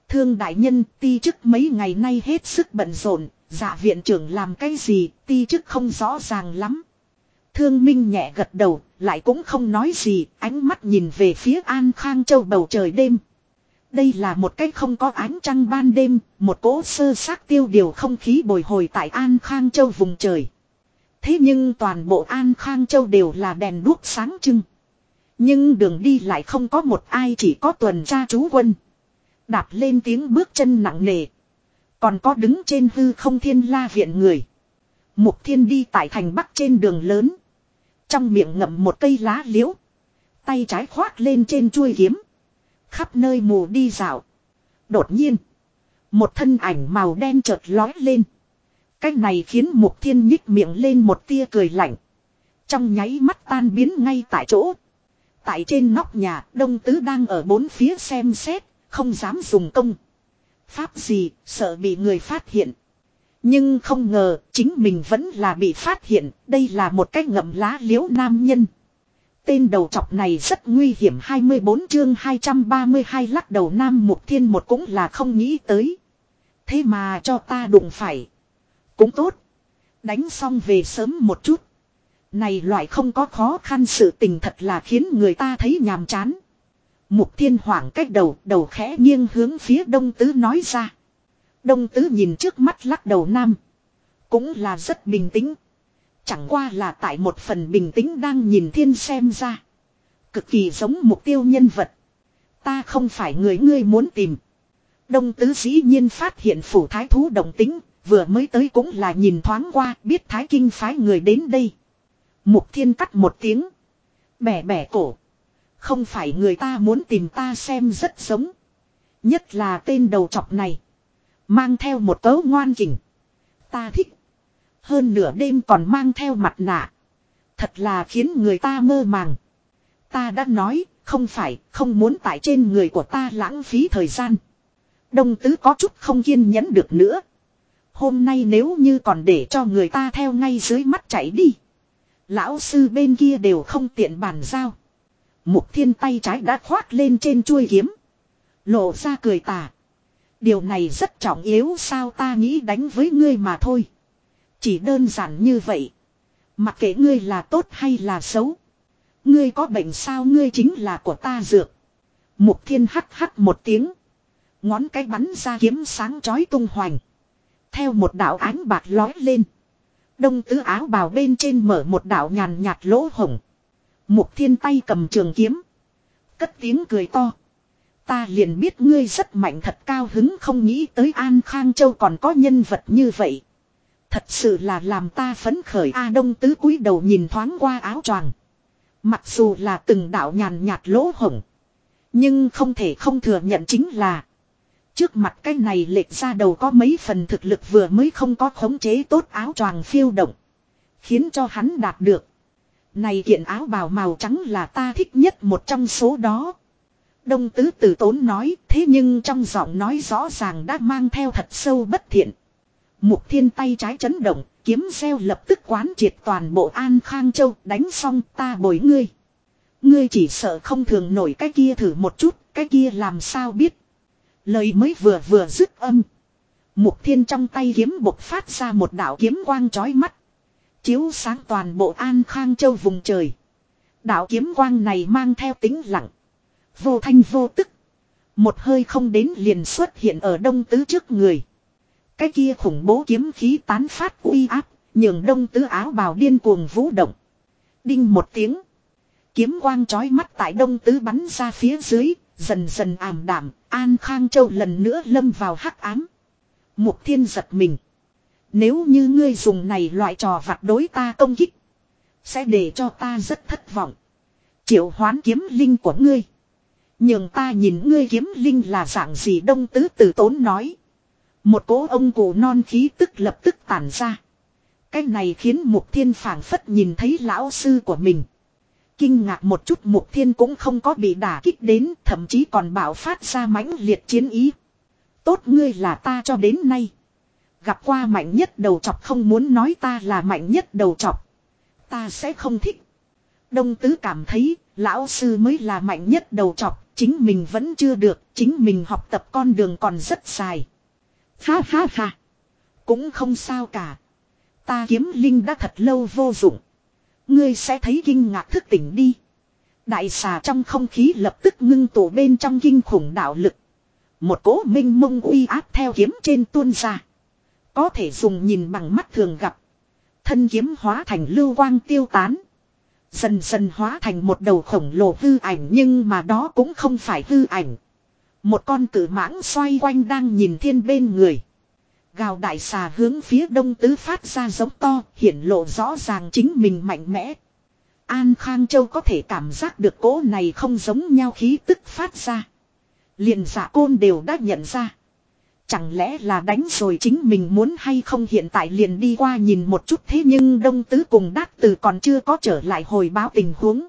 Thương đại nhân ti chức mấy ngày nay hết sức bận rộn, dạ viện trưởng làm cái gì, ti chức không rõ ràng lắm. Thương Minh nhẹ gật đầu, lại cũng không nói gì, ánh mắt nhìn về phía An Khang Châu bầu trời đêm. Đây là một cái không có ánh trăng ban đêm, một cỗ sơ xác tiêu điều không khí bồi hồi tại An Khang Châu vùng trời. Thế nhưng toàn bộ An Khang Châu đều là đèn đuốc sáng trưng. Nhưng đường đi lại không có một ai, chỉ có tuần tra chú quân. Đạp lên tiếng bước chân nặng nề. Còn có đứng trên hư không thiên la viện người. Mục thiên đi tại thành bắc trên đường lớn. Trong miệng ngậm một cây lá liễu. Tay trái khoác lên trên chuôi kiếm. Khắp nơi mù đi dạo. Đột nhiên. Một thân ảnh màu đen chợt lói lên. Cái này khiến mục thiên nhích miệng lên một tia cười lạnh. Trong nháy mắt tan biến ngay tại chỗ. Tại trên nóc nhà, đông tứ đang ở bốn phía xem xét, không dám dùng công. Pháp gì, sợ bị người phát hiện. Nhưng không ngờ, chính mình vẫn là bị phát hiện, đây là một cái ngậm lá liễu nam nhân. Tên đầu chọc này rất nguy hiểm 24 chương 232 lắc đầu nam mục thiên một cũng là không nghĩ tới. Thế mà cho ta đụng phải. Cũng tốt. Đánh xong về sớm một chút. Này loại không có khó khăn sự tình thật là khiến người ta thấy nhàm chán. Mục thiên hoảng cách đầu, đầu khẽ nghiêng hướng phía đông tứ nói ra. Đông tứ nhìn trước mắt lắc đầu nam. Cũng là rất bình tĩnh. Chẳng qua là tại một phần bình tĩnh đang nhìn thiên xem ra. Cực kỳ giống mục tiêu nhân vật. Ta không phải người ngươi muốn tìm. Đông tứ dĩ nhiên phát hiện phủ thái thú đồng tính, vừa mới tới cũng là nhìn thoáng qua biết thái kinh phái người đến đây. Mục thiên cắt một tiếng. Bẻ bẻ cổ. Không phải người ta muốn tìm ta xem rất giống. Nhất là tên đầu chọc này. Mang theo một tớ ngoan chỉnh Ta thích. Hơn nửa đêm còn mang theo mặt nạ. Thật là khiến người ta mơ màng. Ta đã nói, không phải, không muốn tại trên người của ta lãng phí thời gian. Đông tứ có chút không kiên nhẫn được nữa. Hôm nay nếu như còn để cho người ta theo ngay dưới mắt chạy đi. Lão sư bên kia đều không tiện bàn giao. Mục thiên tay trái đã khoác lên trên chuôi kiếm. Lộ ra cười tà. Điều này rất trọng yếu sao ta nghĩ đánh với ngươi mà thôi. Chỉ đơn giản như vậy. Mặc kệ ngươi là tốt hay là xấu. Ngươi có bệnh sao ngươi chính là của ta dược. Mục thiên hắc hắc một tiếng. Ngón cái bắn ra kiếm sáng chói tung hoành. Theo một đạo ánh bạc lói lên. Đông tứ áo bào bên trên mở một đạo nhàn nhạt lỗ hổng. Mục thiên tay cầm trường kiếm. Cất tiếng cười to. Ta liền biết ngươi rất mạnh thật cao hứng không nghĩ tới An Khang Châu còn có nhân vật như vậy. Thật sự là làm ta phấn khởi A Đông Tứ cúi đầu nhìn thoáng qua áo choàng. Mặc dù là từng đạo nhàn nhạt lỗ hổng. Nhưng không thể không thừa nhận chính là. Trước mặt cái này lệch ra đầu có mấy phần thực lực vừa mới không có khống chế tốt áo choàng phiêu động. Khiến cho hắn đạt được. Này kiện áo bào màu trắng là ta thích nhất một trong số đó. Đông tứ tử tốn nói thế nhưng trong giọng nói rõ ràng đã mang theo thật sâu bất thiện. Mục thiên tay trái chấn động, kiếm xeo lập tức quán triệt toàn bộ An Khang Châu đánh xong ta bồi ngươi. Ngươi chỉ sợ không thường nổi cái kia thử một chút, cái kia làm sao biết. Lời mới vừa vừa dứt âm. Mục thiên trong tay kiếm bộc phát ra một đạo kiếm quang chói mắt. Chiếu sáng toàn bộ An Khang Châu vùng trời. Đạo kiếm quang này mang theo tính lặng. Vô thanh vô tức. Một hơi không đến liền xuất hiện ở đông tứ trước người. Cái kia khủng bố kiếm khí tán phát uy áp, nhường đông tứ áo bào điên cuồng vũ động. Đinh một tiếng. Kiếm quang chói mắt tại đông tứ bắn ra phía dưới, dần dần ảm đảm, An Khang Châu lần nữa lâm vào hắc ám. Mục thiên giật mình. Nếu như ngươi dùng này loại trò vặt đối ta công kích. Sẽ để cho ta rất thất vọng. Triệu hoán kiếm linh của ngươi. Nhưng ta nhìn ngươi kiếm linh là dạng gì đông tứ từ tốn nói. Một cố ông cụ non khí tức lập tức tản ra. Cái này khiến mục thiên phảng phất nhìn thấy lão sư của mình. Kinh ngạc một chút, mục thiên cũng không có bị đả kích đến, thậm chí còn bạo phát ra mãnh liệt chiến ý. Tốt ngươi là ta cho đến nay. Gặp qua mạnh nhất đầu chọc không muốn nói ta là mạnh nhất đầu chọc. Ta sẽ không thích. Đông tứ cảm thấy, lão sư mới là mạnh nhất đầu chọc. Chính mình vẫn chưa được. Chính mình học tập con đường còn rất dài. Ha ha ha. Cũng không sao cả. Ta kiếm linh đã thật lâu vô dụng. Ngươi sẽ thấy kinh ngạc thức tỉnh đi. Đại xà trong không khí lập tức ngưng tụ bên trong kinh khủng đạo lực. Một cỗ minh mông uy áp theo kiếm trên tuôn ra. Có thể dùng nhìn bằng mắt thường gặp. Thân kiếm hóa thành lưu quang tiêu tán. Dần dần hóa thành một đầu khổng lồ hư ảnh nhưng mà đó cũng không phải hư ảnh. Một con cử mãng xoay quanh đang nhìn thiên bên người. Gào đại xà hướng phía đông tứ phát ra giống to, hiển lộ rõ ràng chính mình mạnh mẽ. An Khang Châu có thể cảm giác được cỗ này không giống nhau khí tức phát ra. liền giả côn đều đã nhận ra. Chẳng lẽ là đánh rồi chính mình muốn hay không hiện tại liền đi qua nhìn một chút thế nhưng đông tứ cùng đắc từ còn chưa có trở lại hồi báo tình huống.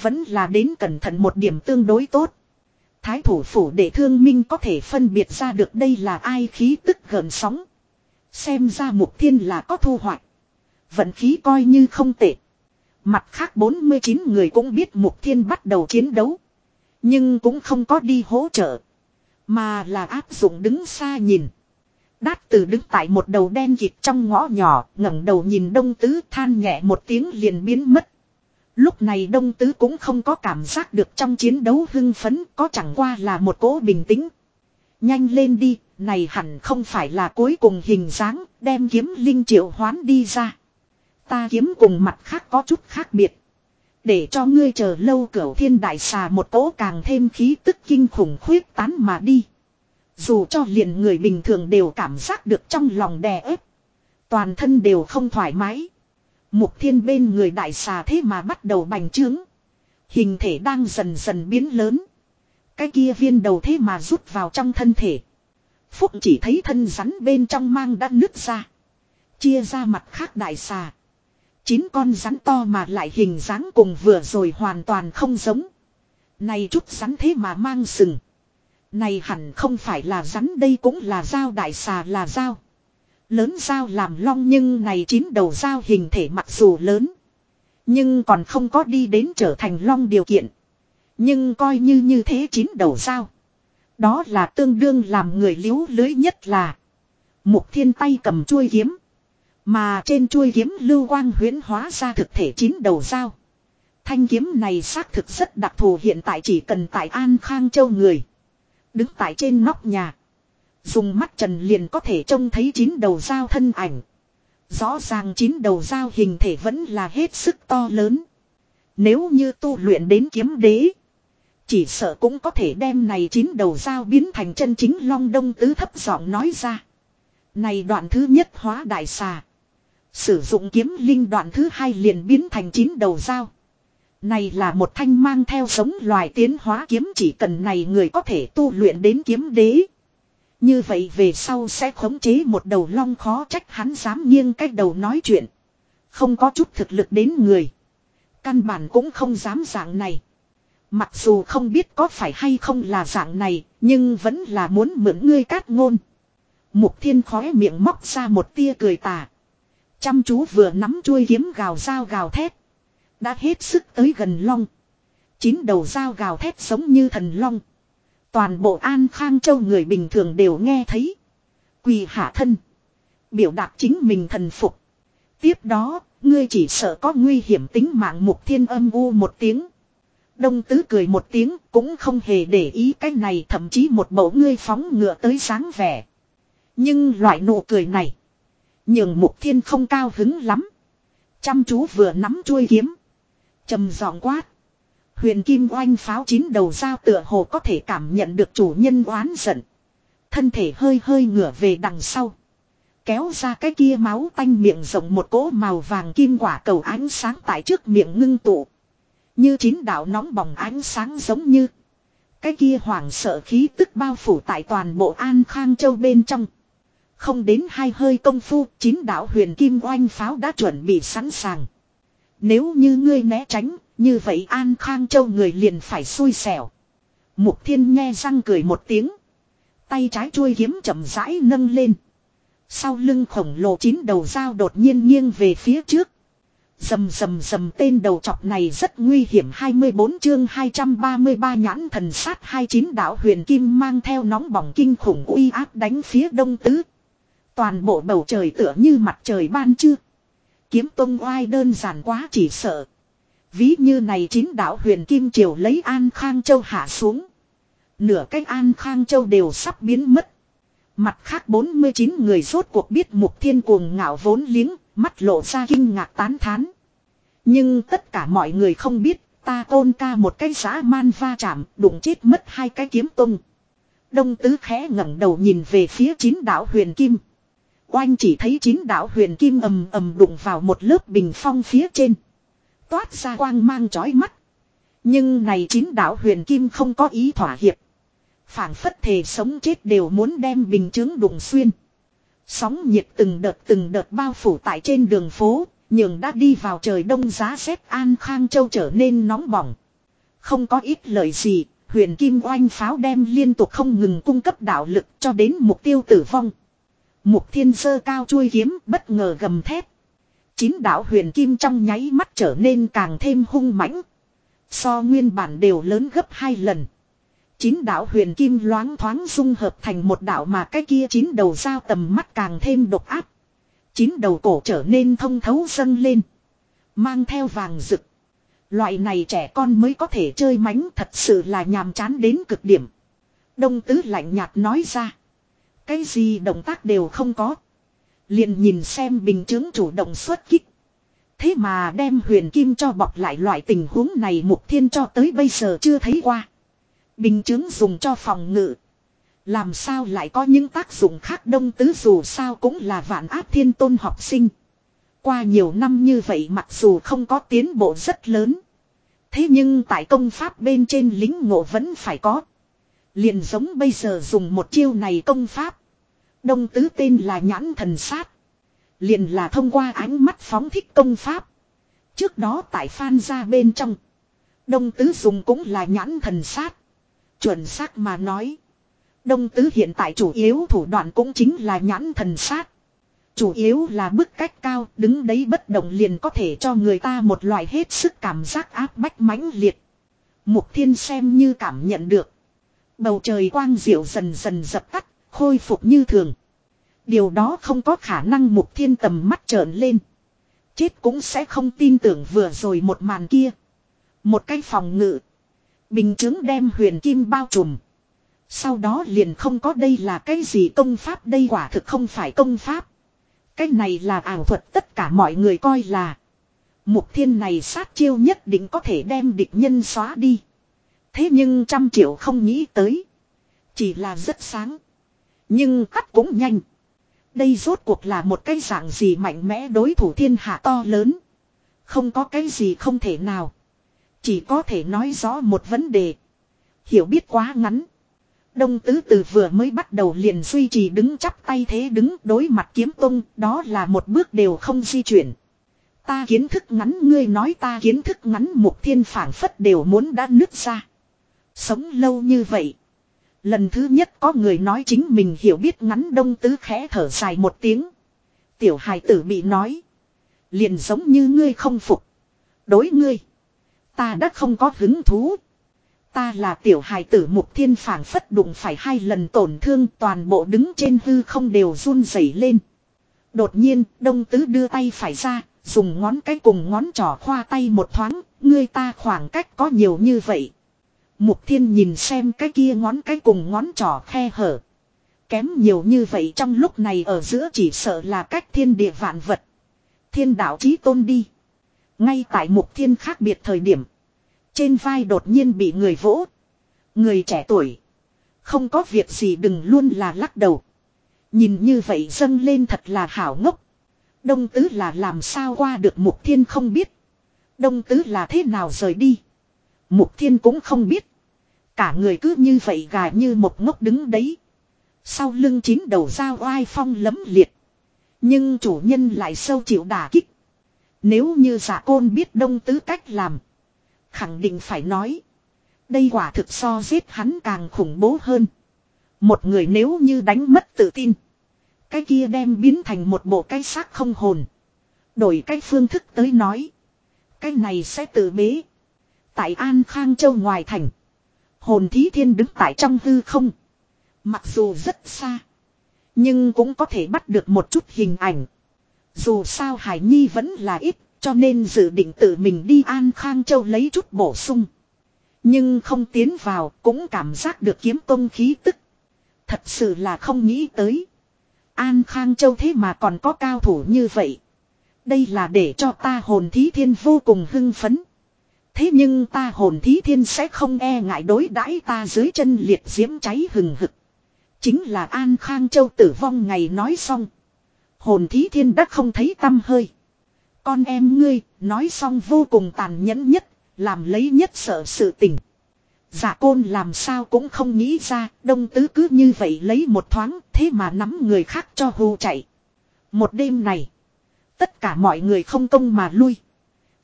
Vẫn là đến cẩn thận một điểm tương đối tốt. Thái thủ phủ để thương minh có thể phân biệt ra được đây là ai khí tức gần sóng. Xem ra mục thiên là có thu hoạch. Vận khí coi như không tệ. Mặt khác 49 người cũng biết mục thiên bắt đầu chiến đấu. Nhưng cũng không có đi hỗ trợ. Mà là áp dụng đứng xa nhìn. Đát từ đứng tại một đầu đen kịt trong ngõ nhỏ, ngẩng đầu nhìn đông tứ than nhẹ một tiếng liền biến mất. Lúc này đông tứ cũng không có cảm giác được trong chiến đấu hưng phấn, có chẳng qua là một cố bình tĩnh. Nhanh lên đi, này hẳn không phải là cuối cùng hình dáng, đem kiếm linh triệu hoán đi ra. Ta kiếm cùng mặt khác có chút khác biệt. Để cho ngươi chờ lâu cửu thiên đại xà một cỗ càng thêm khí tức kinh khủng khuyết tán mà đi. Dù cho liền người bình thường đều cảm giác được trong lòng đè ép. Toàn thân đều không thoải mái. Mục thiên bên người đại xà thế mà bắt đầu bành trướng. Hình thể đang dần dần biến lớn. Cái kia viên đầu thế mà rút vào trong thân thể. Phúc chỉ thấy thân rắn bên trong mang đã nứt ra. Chia ra mặt khác đại xà. Chín con rắn to mà lại hình dáng cùng vừa rồi hoàn toàn không giống. Này chút rắn thế mà mang sừng. Này hẳn không phải là rắn đây cũng là dao đại xà là dao. Lớn dao làm long nhưng này chín đầu dao hình thể mặc dù lớn. Nhưng còn không có đi đến trở thành long điều kiện. Nhưng coi như như thế chín đầu dao. Đó là tương đương làm người liếu lưới nhất là. Mục thiên tay cầm chuôi kiếm. Mà trên chuôi kiếm lưu quang huyễn hóa ra thực thể chín đầu dao. Thanh kiếm này xác thực rất đặc thù hiện tại chỉ cần tại An Khang Châu người. Đứng tại trên nóc nhà. Dùng mắt trần liền có thể trông thấy chín đầu dao thân ảnh. Rõ ràng chín đầu dao hình thể vẫn là hết sức to lớn. Nếu như tu luyện đến kiếm đế. Chỉ sợ cũng có thể đem này chín đầu dao biến thành chân chính long đông tứ thấp giọng nói ra. Này đoạn thứ nhất hóa đại xà. Sử dụng kiếm linh đoạn thứ hai liền biến thành chín đầu dao. Này là một thanh mang theo sống loài tiến hóa kiếm chỉ cần này người có thể tu luyện đến kiếm đế. Như vậy về sau sẽ khống chế một đầu long khó trách hắn dám nghiêng cách đầu nói chuyện. Không có chút thực lực đến người. Căn bản cũng không dám dạng này. Mặc dù không biết có phải hay không là dạng này, nhưng vẫn là muốn mượn ngươi cát ngôn. Mục thiên khóe miệng móc ra một tia cười tà. Chăm chú vừa nắm chuôi kiếm gào dao gào thét. Đã hết sức tới gần long. Chín đầu dao gào thét giống như thần long. Toàn bộ An Khang Châu người bình thường đều nghe thấy. Quỳ hạ thân. Biểu đạt chính mình thần phục. Tiếp đó, ngươi chỉ sợ có nguy hiểm tính mạng mục thiên âm u một tiếng. Đông tứ cười một tiếng cũng không hề để ý cái này thậm chí một mẫu ngươi phóng ngựa tới sáng vẻ. Nhưng loại nụ cười này. Nhưng mục thiên không cao hứng lắm. Chăm chú vừa nắm chuôi kiếm. trầm giọng quát. Huyền kim oanh pháo chín đầu dao tựa hồ có thể cảm nhận được chủ nhân oán giận. Thân thể hơi hơi ngửa về đằng sau. Kéo ra cái kia máu tanh miệng rộng một cỗ màu vàng kim quả cầu ánh sáng tại trước miệng ngưng tụ. Như chín đạo nóng bỏng ánh sáng giống như. Cái kia hoảng sợ khí tức bao phủ tại toàn bộ An Khang Châu bên trong. Không đến hai hơi công phu, chín đạo huyền kim oanh pháo đã chuẩn bị sẵn sàng. Nếu như ngươi né tránh, như vậy An Khang Châu người liền phải xui xẻo. Mục thiên nghe răng cười một tiếng. Tay trái chuôi kiếm chậm rãi nâng lên. Sau lưng khổng lồ chín đầu dao đột nhiên nghiêng về phía trước. Dầm dầm dầm tên đầu chọc này rất nguy hiểm 24 chương 233 nhãn thần sát 29 đạo huyền kim mang theo nóng bỏng kinh khủng uy áp đánh phía đông tứ. Toàn bộ bầu trời tựa như mặt trời ban trưa. Kiếm tông oai đơn giản quá chỉ sợ. Ví như này chín đạo huyền kim triều lấy An Khang Châu hạ xuống. Nửa cách An Khang Châu đều sắp biến mất. Mặt khác 49 người rốt cuộc biết mục thiên cuồng ngạo vốn liếng, mắt lộ ra kinh ngạc tán thán. Nhưng tất cả mọi người không biết, ta tôn ca một cái giá man va chạm, đụng chết mất hai cái kiếm tung. Đông tứ khẽ ngẩng đầu nhìn về phía chín đảo huyền kim. Oanh chỉ thấy chín đảo huyền kim ầm ầm đụng vào một lớp bình phong phía trên. Toát ra quang mang chói mắt. Nhưng này chín đạo huyền kim không có ý thỏa hiệp phảng phất thể sống chết đều muốn đem bình chứng đụng xuyên. Sóng nhiệt từng đợt từng đợt bao phủ tại trên đường phố, nhường đã đi vào trời đông giá rét an khang châu trở nên nóng bỏng. Không có ít lời gì, huyền kim oanh pháo đem liên tục không ngừng cung cấp đạo lực cho đến mục tiêu tử vong. Mục thiên sơ cao chui kiếm bất ngờ gầm thép. Chín đạo huyền kim trong nháy mắt trở nên càng thêm hung mãnh. So nguyên bản đều lớn gấp hai lần. Chín đạo huyền kim loáng thoáng dung hợp thành một đạo mà cái kia chín đầu dao tầm mắt càng thêm độc áp. Chín đầu cổ trở nên thông thấu dâng lên. Mang theo vàng rực. Loại này trẻ con mới có thể chơi mánh thật sự là nhàm chán đến cực điểm. Đông tứ lạnh nhạt nói ra. Cái gì động tác đều không có. Liền nhìn xem bình chứng chủ động xuất kích. Thế mà đem huyền kim cho bọc lại loại tình huống này mục thiên cho tới bây giờ chưa thấy qua. Bình chứng dùng cho phòng ngự. Làm sao lại có những tác dụng khác đông tứ dù sao cũng là vạn áp thiên tôn học sinh. Qua nhiều năm như vậy mặc dù không có tiến bộ rất lớn. Thế nhưng tại công pháp bên trên lính ngộ vẫn phải có. Liền giống bây giờ dùng một chiêu này công pháp. Đông tứ tên là nhãn thần sát. Liền là thông qua ánh mắt phóng thích công pháp. Trước đó tại phan ra bên trong. Đông tứ dùng cũng là nhãn thần sát. Chuẩn xác mà nói. Đông tứ hiện tại chủ yếu thủ đoạn cũng chính là nhãn thần sát. Chủ yếu là bức cách cao, đứng đấy bất động liền có thể cho người ta một loại hết sức cảm giác áp bách mãnh liệt. Mục thiên xem như cảm nhận được. Bầu trời quang diệu dần dần dập tắt, khôi phục như thường. Điều đó không có khả năng mục thiên tầm mắt trợn lên. Chết cũng sẽ không tin tưởng vừa rồi một màn kia. Một cái phòng ngự. Bình chứng đem huyền kim bao trùm. Sau đó liền không có đây là cái gì công pháp, đây quả thực không phải công pháp. Cái này là ảo thuật tất cả mọi người coi là. Mục thiên này sát chiêu nhất định có thể đem địch nhân xóa đi. Thế nhưng trăm triệu không nghĩ tới. Chỉ là rất sáng. Nhưng cắt cũng nhanh. Đây rốt cuộc là một cái dạng gì mạnh mẽ đối thủ thiên hạ to lớn. Không có cái gì không thể nào. Chỉ có thể nói rõ một vấn đề. Hiểu biết quá ngắn. Đông tứ từ vừa mới bắt đầu liền duy trì đứng chắp tay thế đứng đối mặt kiếm tung, đó là một bước đều không di chuyển. Ta kiến thức ngắn ngươi nói ta kiến thức ngắn mục thiên phản phất đều muốn đã nứt ra. Sống lâu như vậy. Lần thứ nhất có người nói chính mình hiểu biết ngắn đông tứ khẽ thở dài một tiếng. Tiểu hài tử bị nói. Liền giống như ngươi không phục. Đối ngươi. Ta đã không có hứng thú. Ta là tiểu hài tử mục thiên phản phất đụng phải hai lần tổn thương toàn bộ đứng trên hư không đều run rẩy lên. Đột nhiên, đông tứ đưa tay phải ra, dùng ngón cái cùng ngón trỏ khoa tay một thoáng, ngươi ta khoảng cách có nhiều như vậy. Mục thiên nhìn xem cái kia ngón cái cùng ngón trỏ khe hở. Kém nhiều như vậy trong lúc này ở giữa chỉ sợ là cách thiên địa vạn vật. Thiên đạo chí tôn đi. Ngay tại mục thiên khác biệt thời điểm. Trên vai đột nhiên bị người vỗ. Người trẻ tuổi. Không có việc gì đừng luôn là lắc đầu. Nhìn như vậy dâng lên thật là hảo ngốc. Đông tứ là làm sao qua được mục thiên không biết. Đông tứ là thế nào rời đi. Mục thiên cũng không biết. Cả người cứ như vậy gà như một ngốc đứng đấy. Sau lưng chín đầu dao oai phong lấm liệt. Nhưng chủ nhân lại sâu chịu đả kích. Nếu như giả côn biết đông tứ cách làm. Khẳng định phải nói. Đây quả thực so giết hắn càng khủng bố hơn. Một người nếu như đánh mất tự tin. Cái kia đem biến thành một bộ cái xác không hồn. Đổi cái phương thức tới nói. Cái này sẽ tự bế. Tại An Khang Châu ngoài thành. Hồn thí thiên đứng tại trong hư không. Mặc dù rất xa. Nhưng cũng có thể bắt được một chút hình ảnh. Dù sao Hải Nhi vẫn là ít. Cho nên dự định tự mình đi An Khang Châu lấy chút bổ sung. Nhưng không tiến vào cũng cảm giác được kiếm công khí tức. Thật sự là không nghĩ tới. An Khang Châu thế mà còn có cao thủ như vậy. Đây là để cho ta hồn thí thiên vô cùng hưng phấn. Thế nhưng ta hồn thí thiên sẽ không e ngại đối đãi ta dưới chân liệt diễm cháy hừng hực. Chính là An Khang Châu tử vong ngày nói xong. Hồn thí thiên đã không thấy tâm hơi. Con em ngươi, nói xong vô cùng tàn nhẫn nhất, làm lấy nhất sợ sự tình. Giả côn làm sao cũng không nghĩ ra, đông tứ cứ như vậy lấy một thoáng, thế mà nắm người khác cho hù chạy. Một đêm này, tất cả mọi người không công mà lui.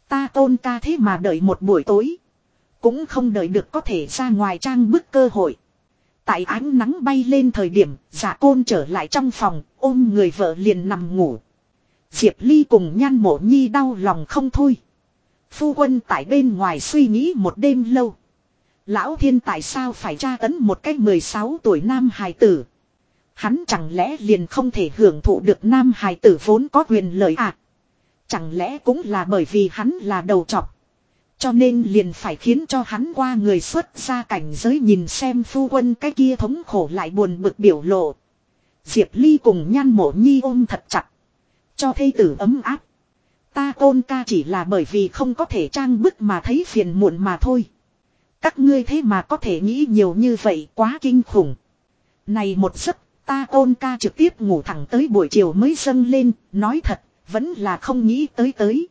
Ta tôn ca thế mà đợi một buổi tối. Cũng không đợi được có thể ra ngoài trang bức cơ hội. Tại ánh nắng bay lên thời điểm, giả côn trở lại trong phòng, ôm người vợ liền nằm ngủ. Diệp Ly cùng nhan mộ nhi đau lòng không thôi. Phu quân tại bên ngoài suy nghĩ một đêm lâu. Lão thiên tại sao phải tra tấn một cái 16 tuổi nam hài tử. Hắn chẳng lẽ liền không thể hưởng thụ được nam hài tử vốn có quyền lợi à. Chẳng lẽ cũng là bởi vì hắn là đầu trọc. Cho nên liền phải khiến cho hắn qua người xuất ra cảnh giới nhìn xem phu quân cái kia thống khổ lại buồn bực biểu lộ. Diệp Ly cùng nhan mộ nhi ôm thật chặt. Cho thây tử ấm áp. Ta tôn ca chỉ là bởi vì không có thể trang bức mà thấy phiền muộn mà thôi. Các ngươi thế mà có thể nghĩ nhiều như vậy quá kinh khủng. Này một giấc, ta tôn ca trực tiếp ngủ thẳng tới buổi chiều mới dâng lên, nói thật, vẫn là không nghĩ tới tới.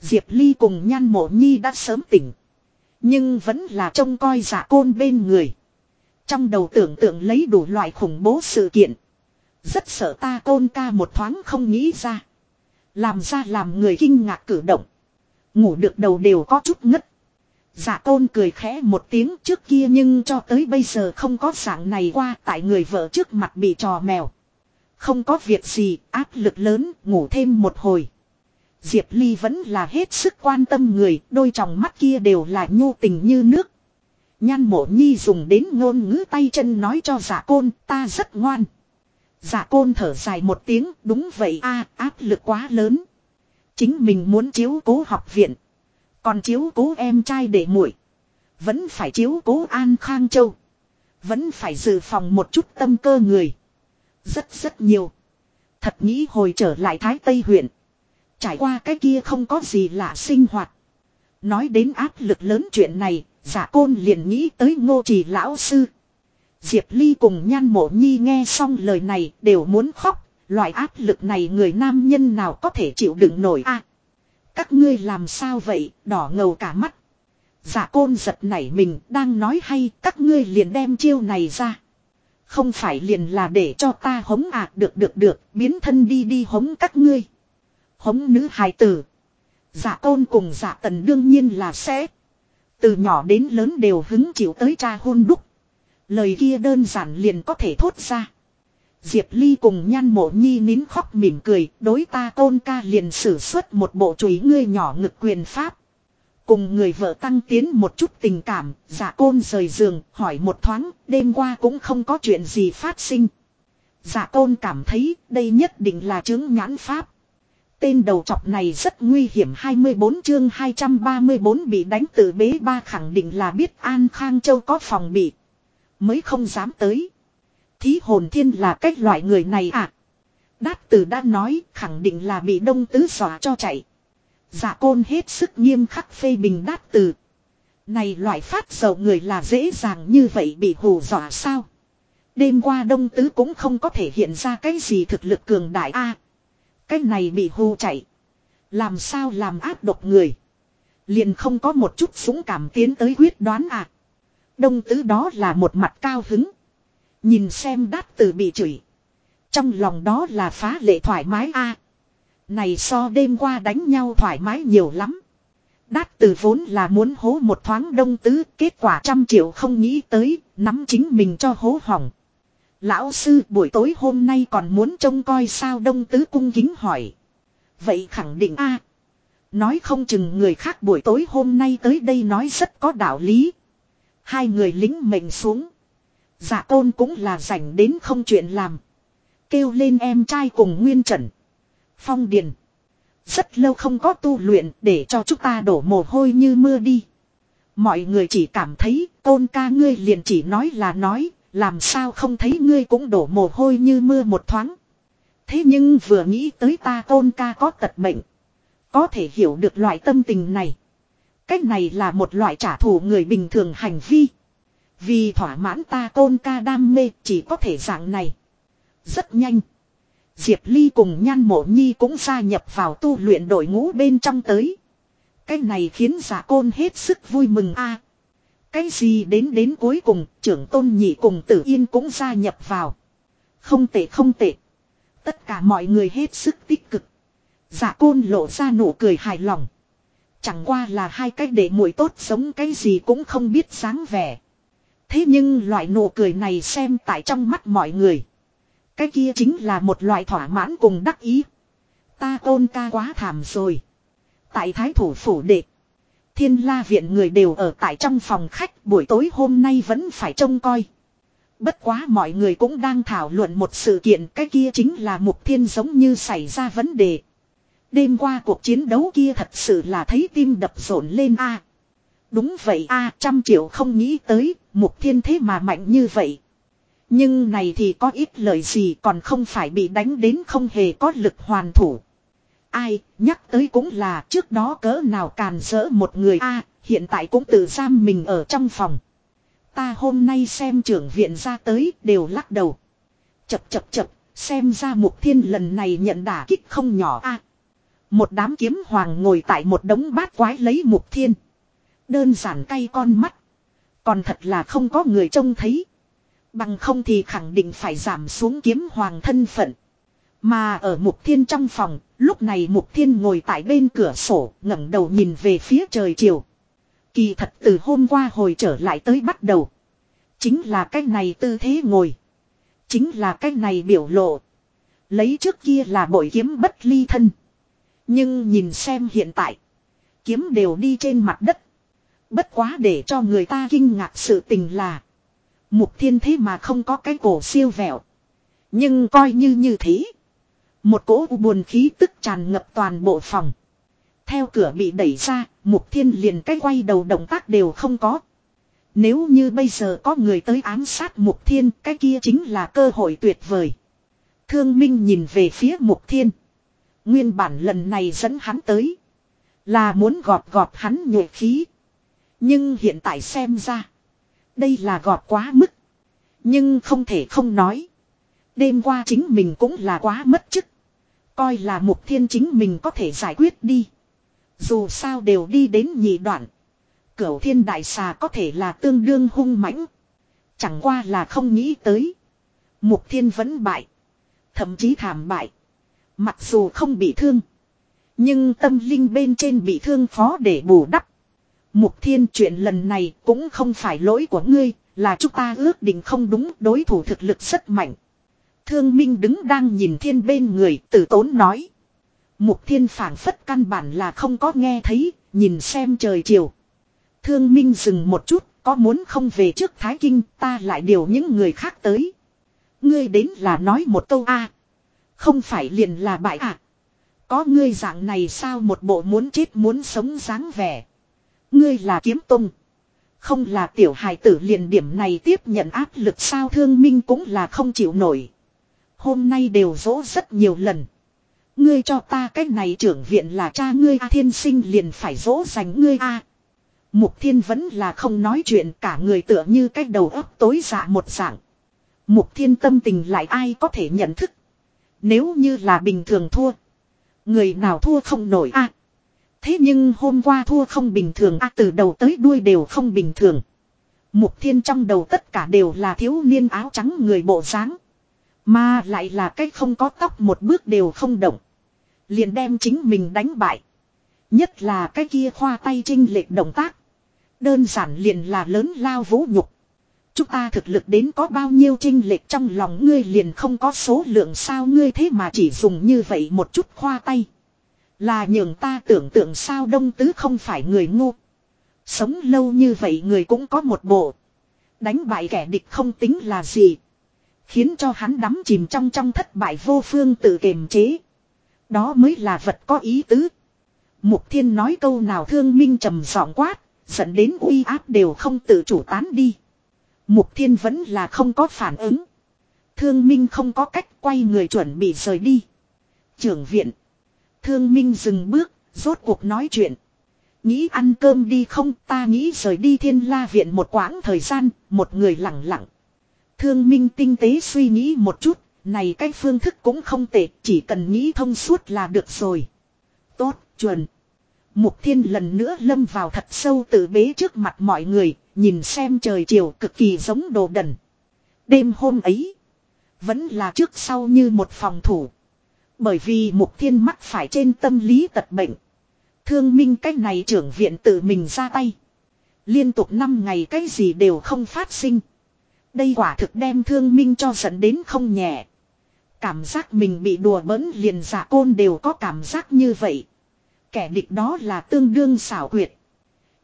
Diệp Ly cùng nhan mộ nhi đã sớm tỉnh. Nhưng vẫn là trông coi giả côn bên người. Trong đầu tưởng tượng lấy đủ loại khủng bố sự kiện. Rất sợ ta côn ca một thoáng không nghĩ ra. Làm ra làm người kinh ngạc cử động. Ngủ được đầu đều có chút ngất. Giả tôn cười khẽ một tiếng trước kia nhưng cho tới bây giờ không có dạng này qua tại người vợ trước mặt bị trò mèo. Không có việc gì, áp lực lớn, ngủ thêm một hồi. Diệp Ly vẫn là hết sức quan tâm người, đôi tròng mắt kia đều là nhu tình như nước. Nhan mộ nhi dùng đến ngôn ngữ tay chân nói cho giả côn, ta rất ngoan. Giả côn thở dài một tiếng, đúng vậy a áp lực quá lớn. Chính mình muốn chiếu cố học viện. Còn chiếu cố em trai để muội Vẫn phải chiếu cố An Khang Châu. Vẫn phải dự phòng một chút tâm cơ người. Rất rất nhiều. Thật nghĩ hồi trở lại Thái Tây huyện. Trải qua cái kia không có gì lạ sinh hoạt. Nói đến áp lực lớn chuyện này, giả côn liền nghĩ tới ngô trì lão sư. Diệp Ly cùng nhan mộ nhi nghe xong lời này đều muốn khóc. Loại áp lực này người nam nhân nào có thể chịu đựng nổi a Các ngươi làm sao vậy, đỏ ngầu cả mắt. Giả côn giật nảy mình đang nói hay các ngươi liền đem chiêu này ra. Không phải liền là để cho ta hống à được được được biến thân đi đi hống các ngươi. Hống nữ hài tử. Giả tôn cùng giả tần đương nhiên là sẽ. Từ nhỏ đến lớn đều hứng chịu tới cha hôn đúc. Lời kia đơn giản liền có thể thốt ra. Diệp Ly cùng nhan mộ nhi nín khóc mỉm cười, đối ta tôn ca liền sử xuất một bộ chùy ngươi nhỏ ngực quyền pháp. Cùng người vợ tăng tiến một chút tình cảm, giả côn rời giường, hỏi một thoáng, đêm qua cũng không có chuyện gì phát sinh. Giả côn cảm thấy đây nhất định là chứng nhãn pháp. Tên đầu chọc này rất nguy hiểm 24 chương 234 bị đánh từ bế ba khẳng định là biết An Khang Châu có phòng bị. Mới không dám tới. Thí hồn thiên là cách loại người này à? Đát tử đã nói khẳng định là bị đông tứ xóa cho chạy. Dạ côn hết sức nghiêm khắc phê bình đát tử. Này loại phát dầu người là dễ dàng như vậy bị hù dọa sao? Đêm qua đông tứ cũng không có thể hiện ra cái gì thực lực cường đại a. cái này bị hù chạy. Làm sao làm áp độc người. Liền không có một chút súng cảm tiến tới quyết đoán à. Đông tứ đó là một mặt cao hứng. Nhìn xem đát tử bị chửi. Trong lòng đó là phá lệ thoải mái a. Này so đêm qua đánh nhau thoải mái nhiều lắm. Đát từ vốn là muốn hố một thoáng đông tứ, kết quả trăm triệu không nghĩ tới, nắm chính mình cho hố hỏng. Lão sư buổi tối hôm nay còn muốn trông coi sao đông tứ cung kính hỏi. Vậy khẳng định a Nói không chừng người khác buổi tối hôm nay tới đây nói rất có đạo lý. Hai người lính mệnh xuống. Dạ tôn cũng là rảnh đến không chuyện làm. Kêu lên em trai cùng Nguyên Trần. Phong Điền. Rất lâu không có tu luyện để cho chúng ta đổ mồ hôi như mưa đi. Mọi người chỉ cảm thấy tôn ca ngươi liền chỉ nói là nói, làm sao không thấy ngươi cũng đổ mồ hôi như mưa một thoáng. Thế nhưng vừa nghĩ tới ta tôn ca có tật bệnh. Có thể hiểu được loại tâm tình này. Cách này là một loại trả thù người bình thường hành vi. Vì thỏa mãn ta tôn ca đam mê chỉ có thể dạng này. Rất nhanh. Diệp Ly cùng Nhan Mộ Nhi cũng gia nhập vào tu luyện đội ngũ bên trong tới. Cái này khiến giả côn hết sức vui mừng a. cái gì đến đến cuối cùng, trưởng tôn nhị cùng tử yên cũng gia nhập vào. Không tệ không tệ. Tất cả mọi người hết sức tích cực. Giả côn lộ ra nụ cười hài lòng. Chẳng qua là hai cách để muội tốt sống cái gì cũng không biết sáng vẻ. Thế nhưng loại nụ cười này xem tại trong mắt mọi người. Cái kia chính là một loại thỏa mãn cùng đắc ý. Ta tôn ca quá thảm rồi. Tại thái thủ phủ đệ. Thiên la viện người đều ở tại trong phòng khách buổi tối hôm nay vẫn phải trông coi. Bất quá mọi người cũng đang thảo luận một sự kiện cái kia chính là mục thiên giống như xảy ra vấn đề. Đêm qua cuộc chiến đấu kia thật sự là thấy tim đập rộn lên a. đúng vậy a, trăm triệu không nghĩ tới, mục thiên thế mà mạnh như vậy. Nhưng này thì có ít lời gì còn không phải bị đánh đến không hề có lực hoàn thủ. Ai, nhắc tới cũng là trước đó cỡ nào càn rỡ một người a hiện tại cũng tự giam mình ở trong phòng. Ta hôm nay xem trưởng viện ra tới đều lắc đầu. Chập chập chập, xem ra mục thiên lần này nhận đả kích không nhỏ a Một đám kiếm hoàng ngồi tại một đống bát quái lấy mục thiên. Đơn giản cay con mắt. Còn thật là không có người trông thấy. Bằng không thì khẳng định phải giảm xuống kiếm hoàng thân phận. Mà ở mục thiên trong phòng, lúc này mục thiên ngồi tại bên cửa sổ, ngẩng đầu nhìn về phía trời chiều. Kỳ thật từ hôm qua hồi trở lại tới bắt đầu. Chính là cách này tư thế ngồi. Chính là cách này biểu lộ. Lấy trước kia là bội kiếm bất ly thân. Nhưng nhìn xem hiện tại. Kiếm đều đi trên mặt đất. Bất quá để cho người ta kinh ngạc sự tình là. Mục thiên thế mà không có cái cổ siêu vẹo. Nhưng coi như như thế. Một cỗ buồn khí tức tràn ngập toàn bộ phòng. Theo cửa bị đẩy ra, mục thiên liền cái quay đầu động tác đều không có. Nếu như bây giờ có người tới ám sát mục thiên, cái kia chính là cơ hội tuyệt vời. Thương Minh nhìn về phía mục thiên. Nguyên bản lần này dẫn hắn tới. Là muốn gọt gọt hắn nhuệ khí. Nhưng hiện tại xem ra. Đây là gọt quá mức. Nhưng không thể không nói. Đêm qua chính mình cũng là quá mất chức. Coi là mục thiên chính mình có thể giải quyết đi. Dù sao đều đi đến nhị đoạn. Cửu thiên đại xà có thể là tương đương hung mãnh. Chẳng qua là không nghĩ tới. Mục thiên vẫn bại. Thậm chí thảm bại. Mặc dù không bị thương. Nhưng tâm linh bên trên bị thương phó để bù đắp. Mục thiên chuyện lần này cũng không phải lỗi của ngươi, là chúng ta ước định không đúng đối thủ thực lực rất mạnh. Thương Minh đứng đang nhìn thiên bên người tử tốn nói. Mục thiên phản phất căn bản là không có nghe thấy, nhìn xem trời chiều. Thương Minh dừng một chút, có muốn không về trước Thái Kinh ta lại điều những người khác tới. Ngươi đến là nói một câu a Không phải liền là bại à. Có ngươi dạng này sao một bộ muốn chết muốn sống dáng vẻ. Ngươi là kiếm tung. Không là tiểu hài tử liền điểm này tiếp nhận áp lực sao thương minh cũng là không chịu nổi. Hôm nay đều dỗ rất nhiều lần. Ngươi cho ta cái này trưởng viện là cha ngươi A thiên sinh liền phải dỗ dành ngươi A. Mục thiên vẫn là không nói chuyện cả người tựa như cái đầu óc tối dạ một dạng. Mục thiên tâm tình lại ai có thể nhận thức. Nếu như là bình thường thua. Người nào thua không nổi a Thế nhưng hôm qua thua không bình thường, a từ đầu tới đuôi đều không bình thường. Mục thiên trong đầu tất cả đều là thiếu niên áo trắng người bộ dáng, Mà lại là cái không có tóc một bước đều không động. Liền đem chính mình đánh bại. Nhất là cái kia khoa tay trinh lệch động tác. Đơn giản liền là lớn lao vũ nhục. Chúng ta thực lực đến có bao nhiêu trinh lệch trong lòng ngươi liền không có số lượng sao ngươi thế mà chỉ dùng như vậy một chút khoa tay. Là nhường ta tưởng tượng sao đông tứ không phải người ngu. Sống lâu như vậy người cũng có một bộ. Đánh bại kẻ địch không tính là gì. Khiến cho hắn đắm chìm trong trong thất bại vô phương tự kiềm chế. Đó mới là vật có ý tứ. Mục thiên nói câu nào thương minh trầm giọng quát, dẫn đến uy áp đều không tự chủ tán đi. Mục thiên vẫn là không có phản ứng. Thương minh không có cách quay người chuẩn bị rời đi. Trưởng viện. Thương minh dừng bước, rốt cuộc nói chuyện. Nghĩ ăn cơm đi không ta nghĩ rời đi thiên la viện một quãng thời gian, một người lặng lặng. Thương minh tinh tế suy nghĩ một chút, này cái phương thức cũng không tệ, chỉ cần nghĩ thông suốt là được rồi. Tốt, chuẩn. Mục thiên lần nữa lâm vào thật sâu tự bế trước mặt mọi người, nhìn xem trời chiều cực kỳ giống đồ đần. Đêm hôm ấy, vẫn là trước sau như một phòng thủ. Bởi vì mục thiên mắc phải trên tâm lý tật bệnh. Thương minh cách này trưởng viện tự mình ra tay. Liên tục 5 ngày cái gì đều không phát sinh. Đây quả thực đem thương minh cho dẫn đến không nhẹ. Cảm giác mình bị đùa bỡn liền giả côn đều có cảm giác như vậy. Kẻ địch đó là tương đương xảo quyệt.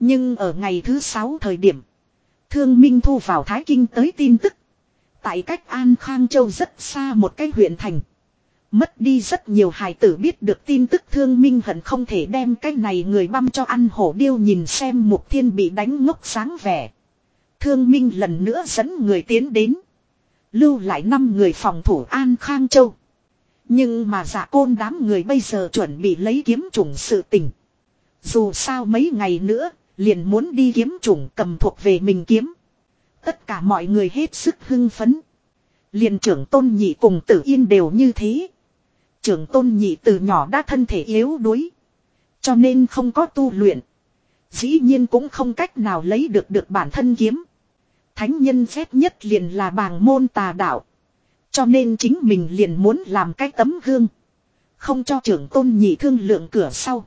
Nhưng ở ngày thứ sáu thời điểm. Thương Minh thu vào Thái Kinh tới tin tức. Tại cách An Khang Châu rất xa một cái huyện thành. Mất đi rất nhiều hài tử biết được tin tức thương minh hận không thể đem cái này người băm cho ăn hổ điêu nhìn xem mục thiên bị đánh ngốc sáng vẻ. Thương minh lần nữa dẫn người tiến đến. Lưu lại năm người phòng thủ An Khang Châu. Nhưng mà giả côn đám người bây giờ chuẩn bị lấy kiếm trùng sự tình. Dù sao mấy ngày nữa, liền muốn đi kiếm trùng cầm thuộc về mình kiếm. Tất cả mọi người hết sức hưng phấn. Liền trưởng tôn nhị cùng tử yên đều như thế. Trưởng tôn nhị từ nhỏ đã thân thể yếu đuối. Cho nên không có tu luyện. Dĩ nhiên cũng không cách nào lấy được được bản thân kiếm. Thánh nhân phép nhất liền là bàng môn tà đạo. Cho nên chính mình liền muốn làm cái tấm gương. Không cho trưởng tôn nhị thương lượng cửa sau.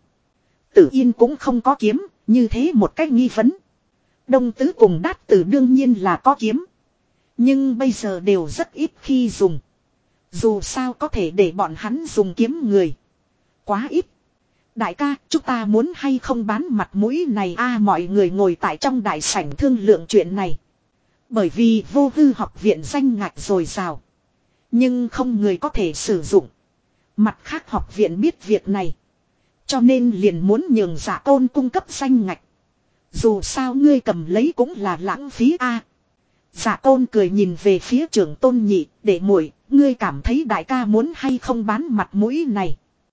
Tử yên cũng không có kiếm, như thế một cách nghi vấn. Đông tứ cùng đát tử đương nhiên là có kiếm. Nhưng bây giờ đều rất ít khi dùng. Dù sao có thể để bọn hắn dùng kiếm người. Quá ít. Đại ca, chúng ta muốn hay không bán mặt mũi này a mọi người ngồi tại trong đại sảnh thương lượng chuyện này. Bởi vì vô hư học viện danh ngạch rồi rào. Nhưng không người có thể sử dụng. Mặt khác học viện biết việc này. Cho nên liền muốn nhường giả tôn cung cấp danh ngạch. Dù sao ngươi cầm lấy cũng là lãng phí a. Giả tôn cười nhìn về phía trưởng tôn nhị, để muội ngươi cảm thấy đại ca muốn hay không bán mặt mũi này.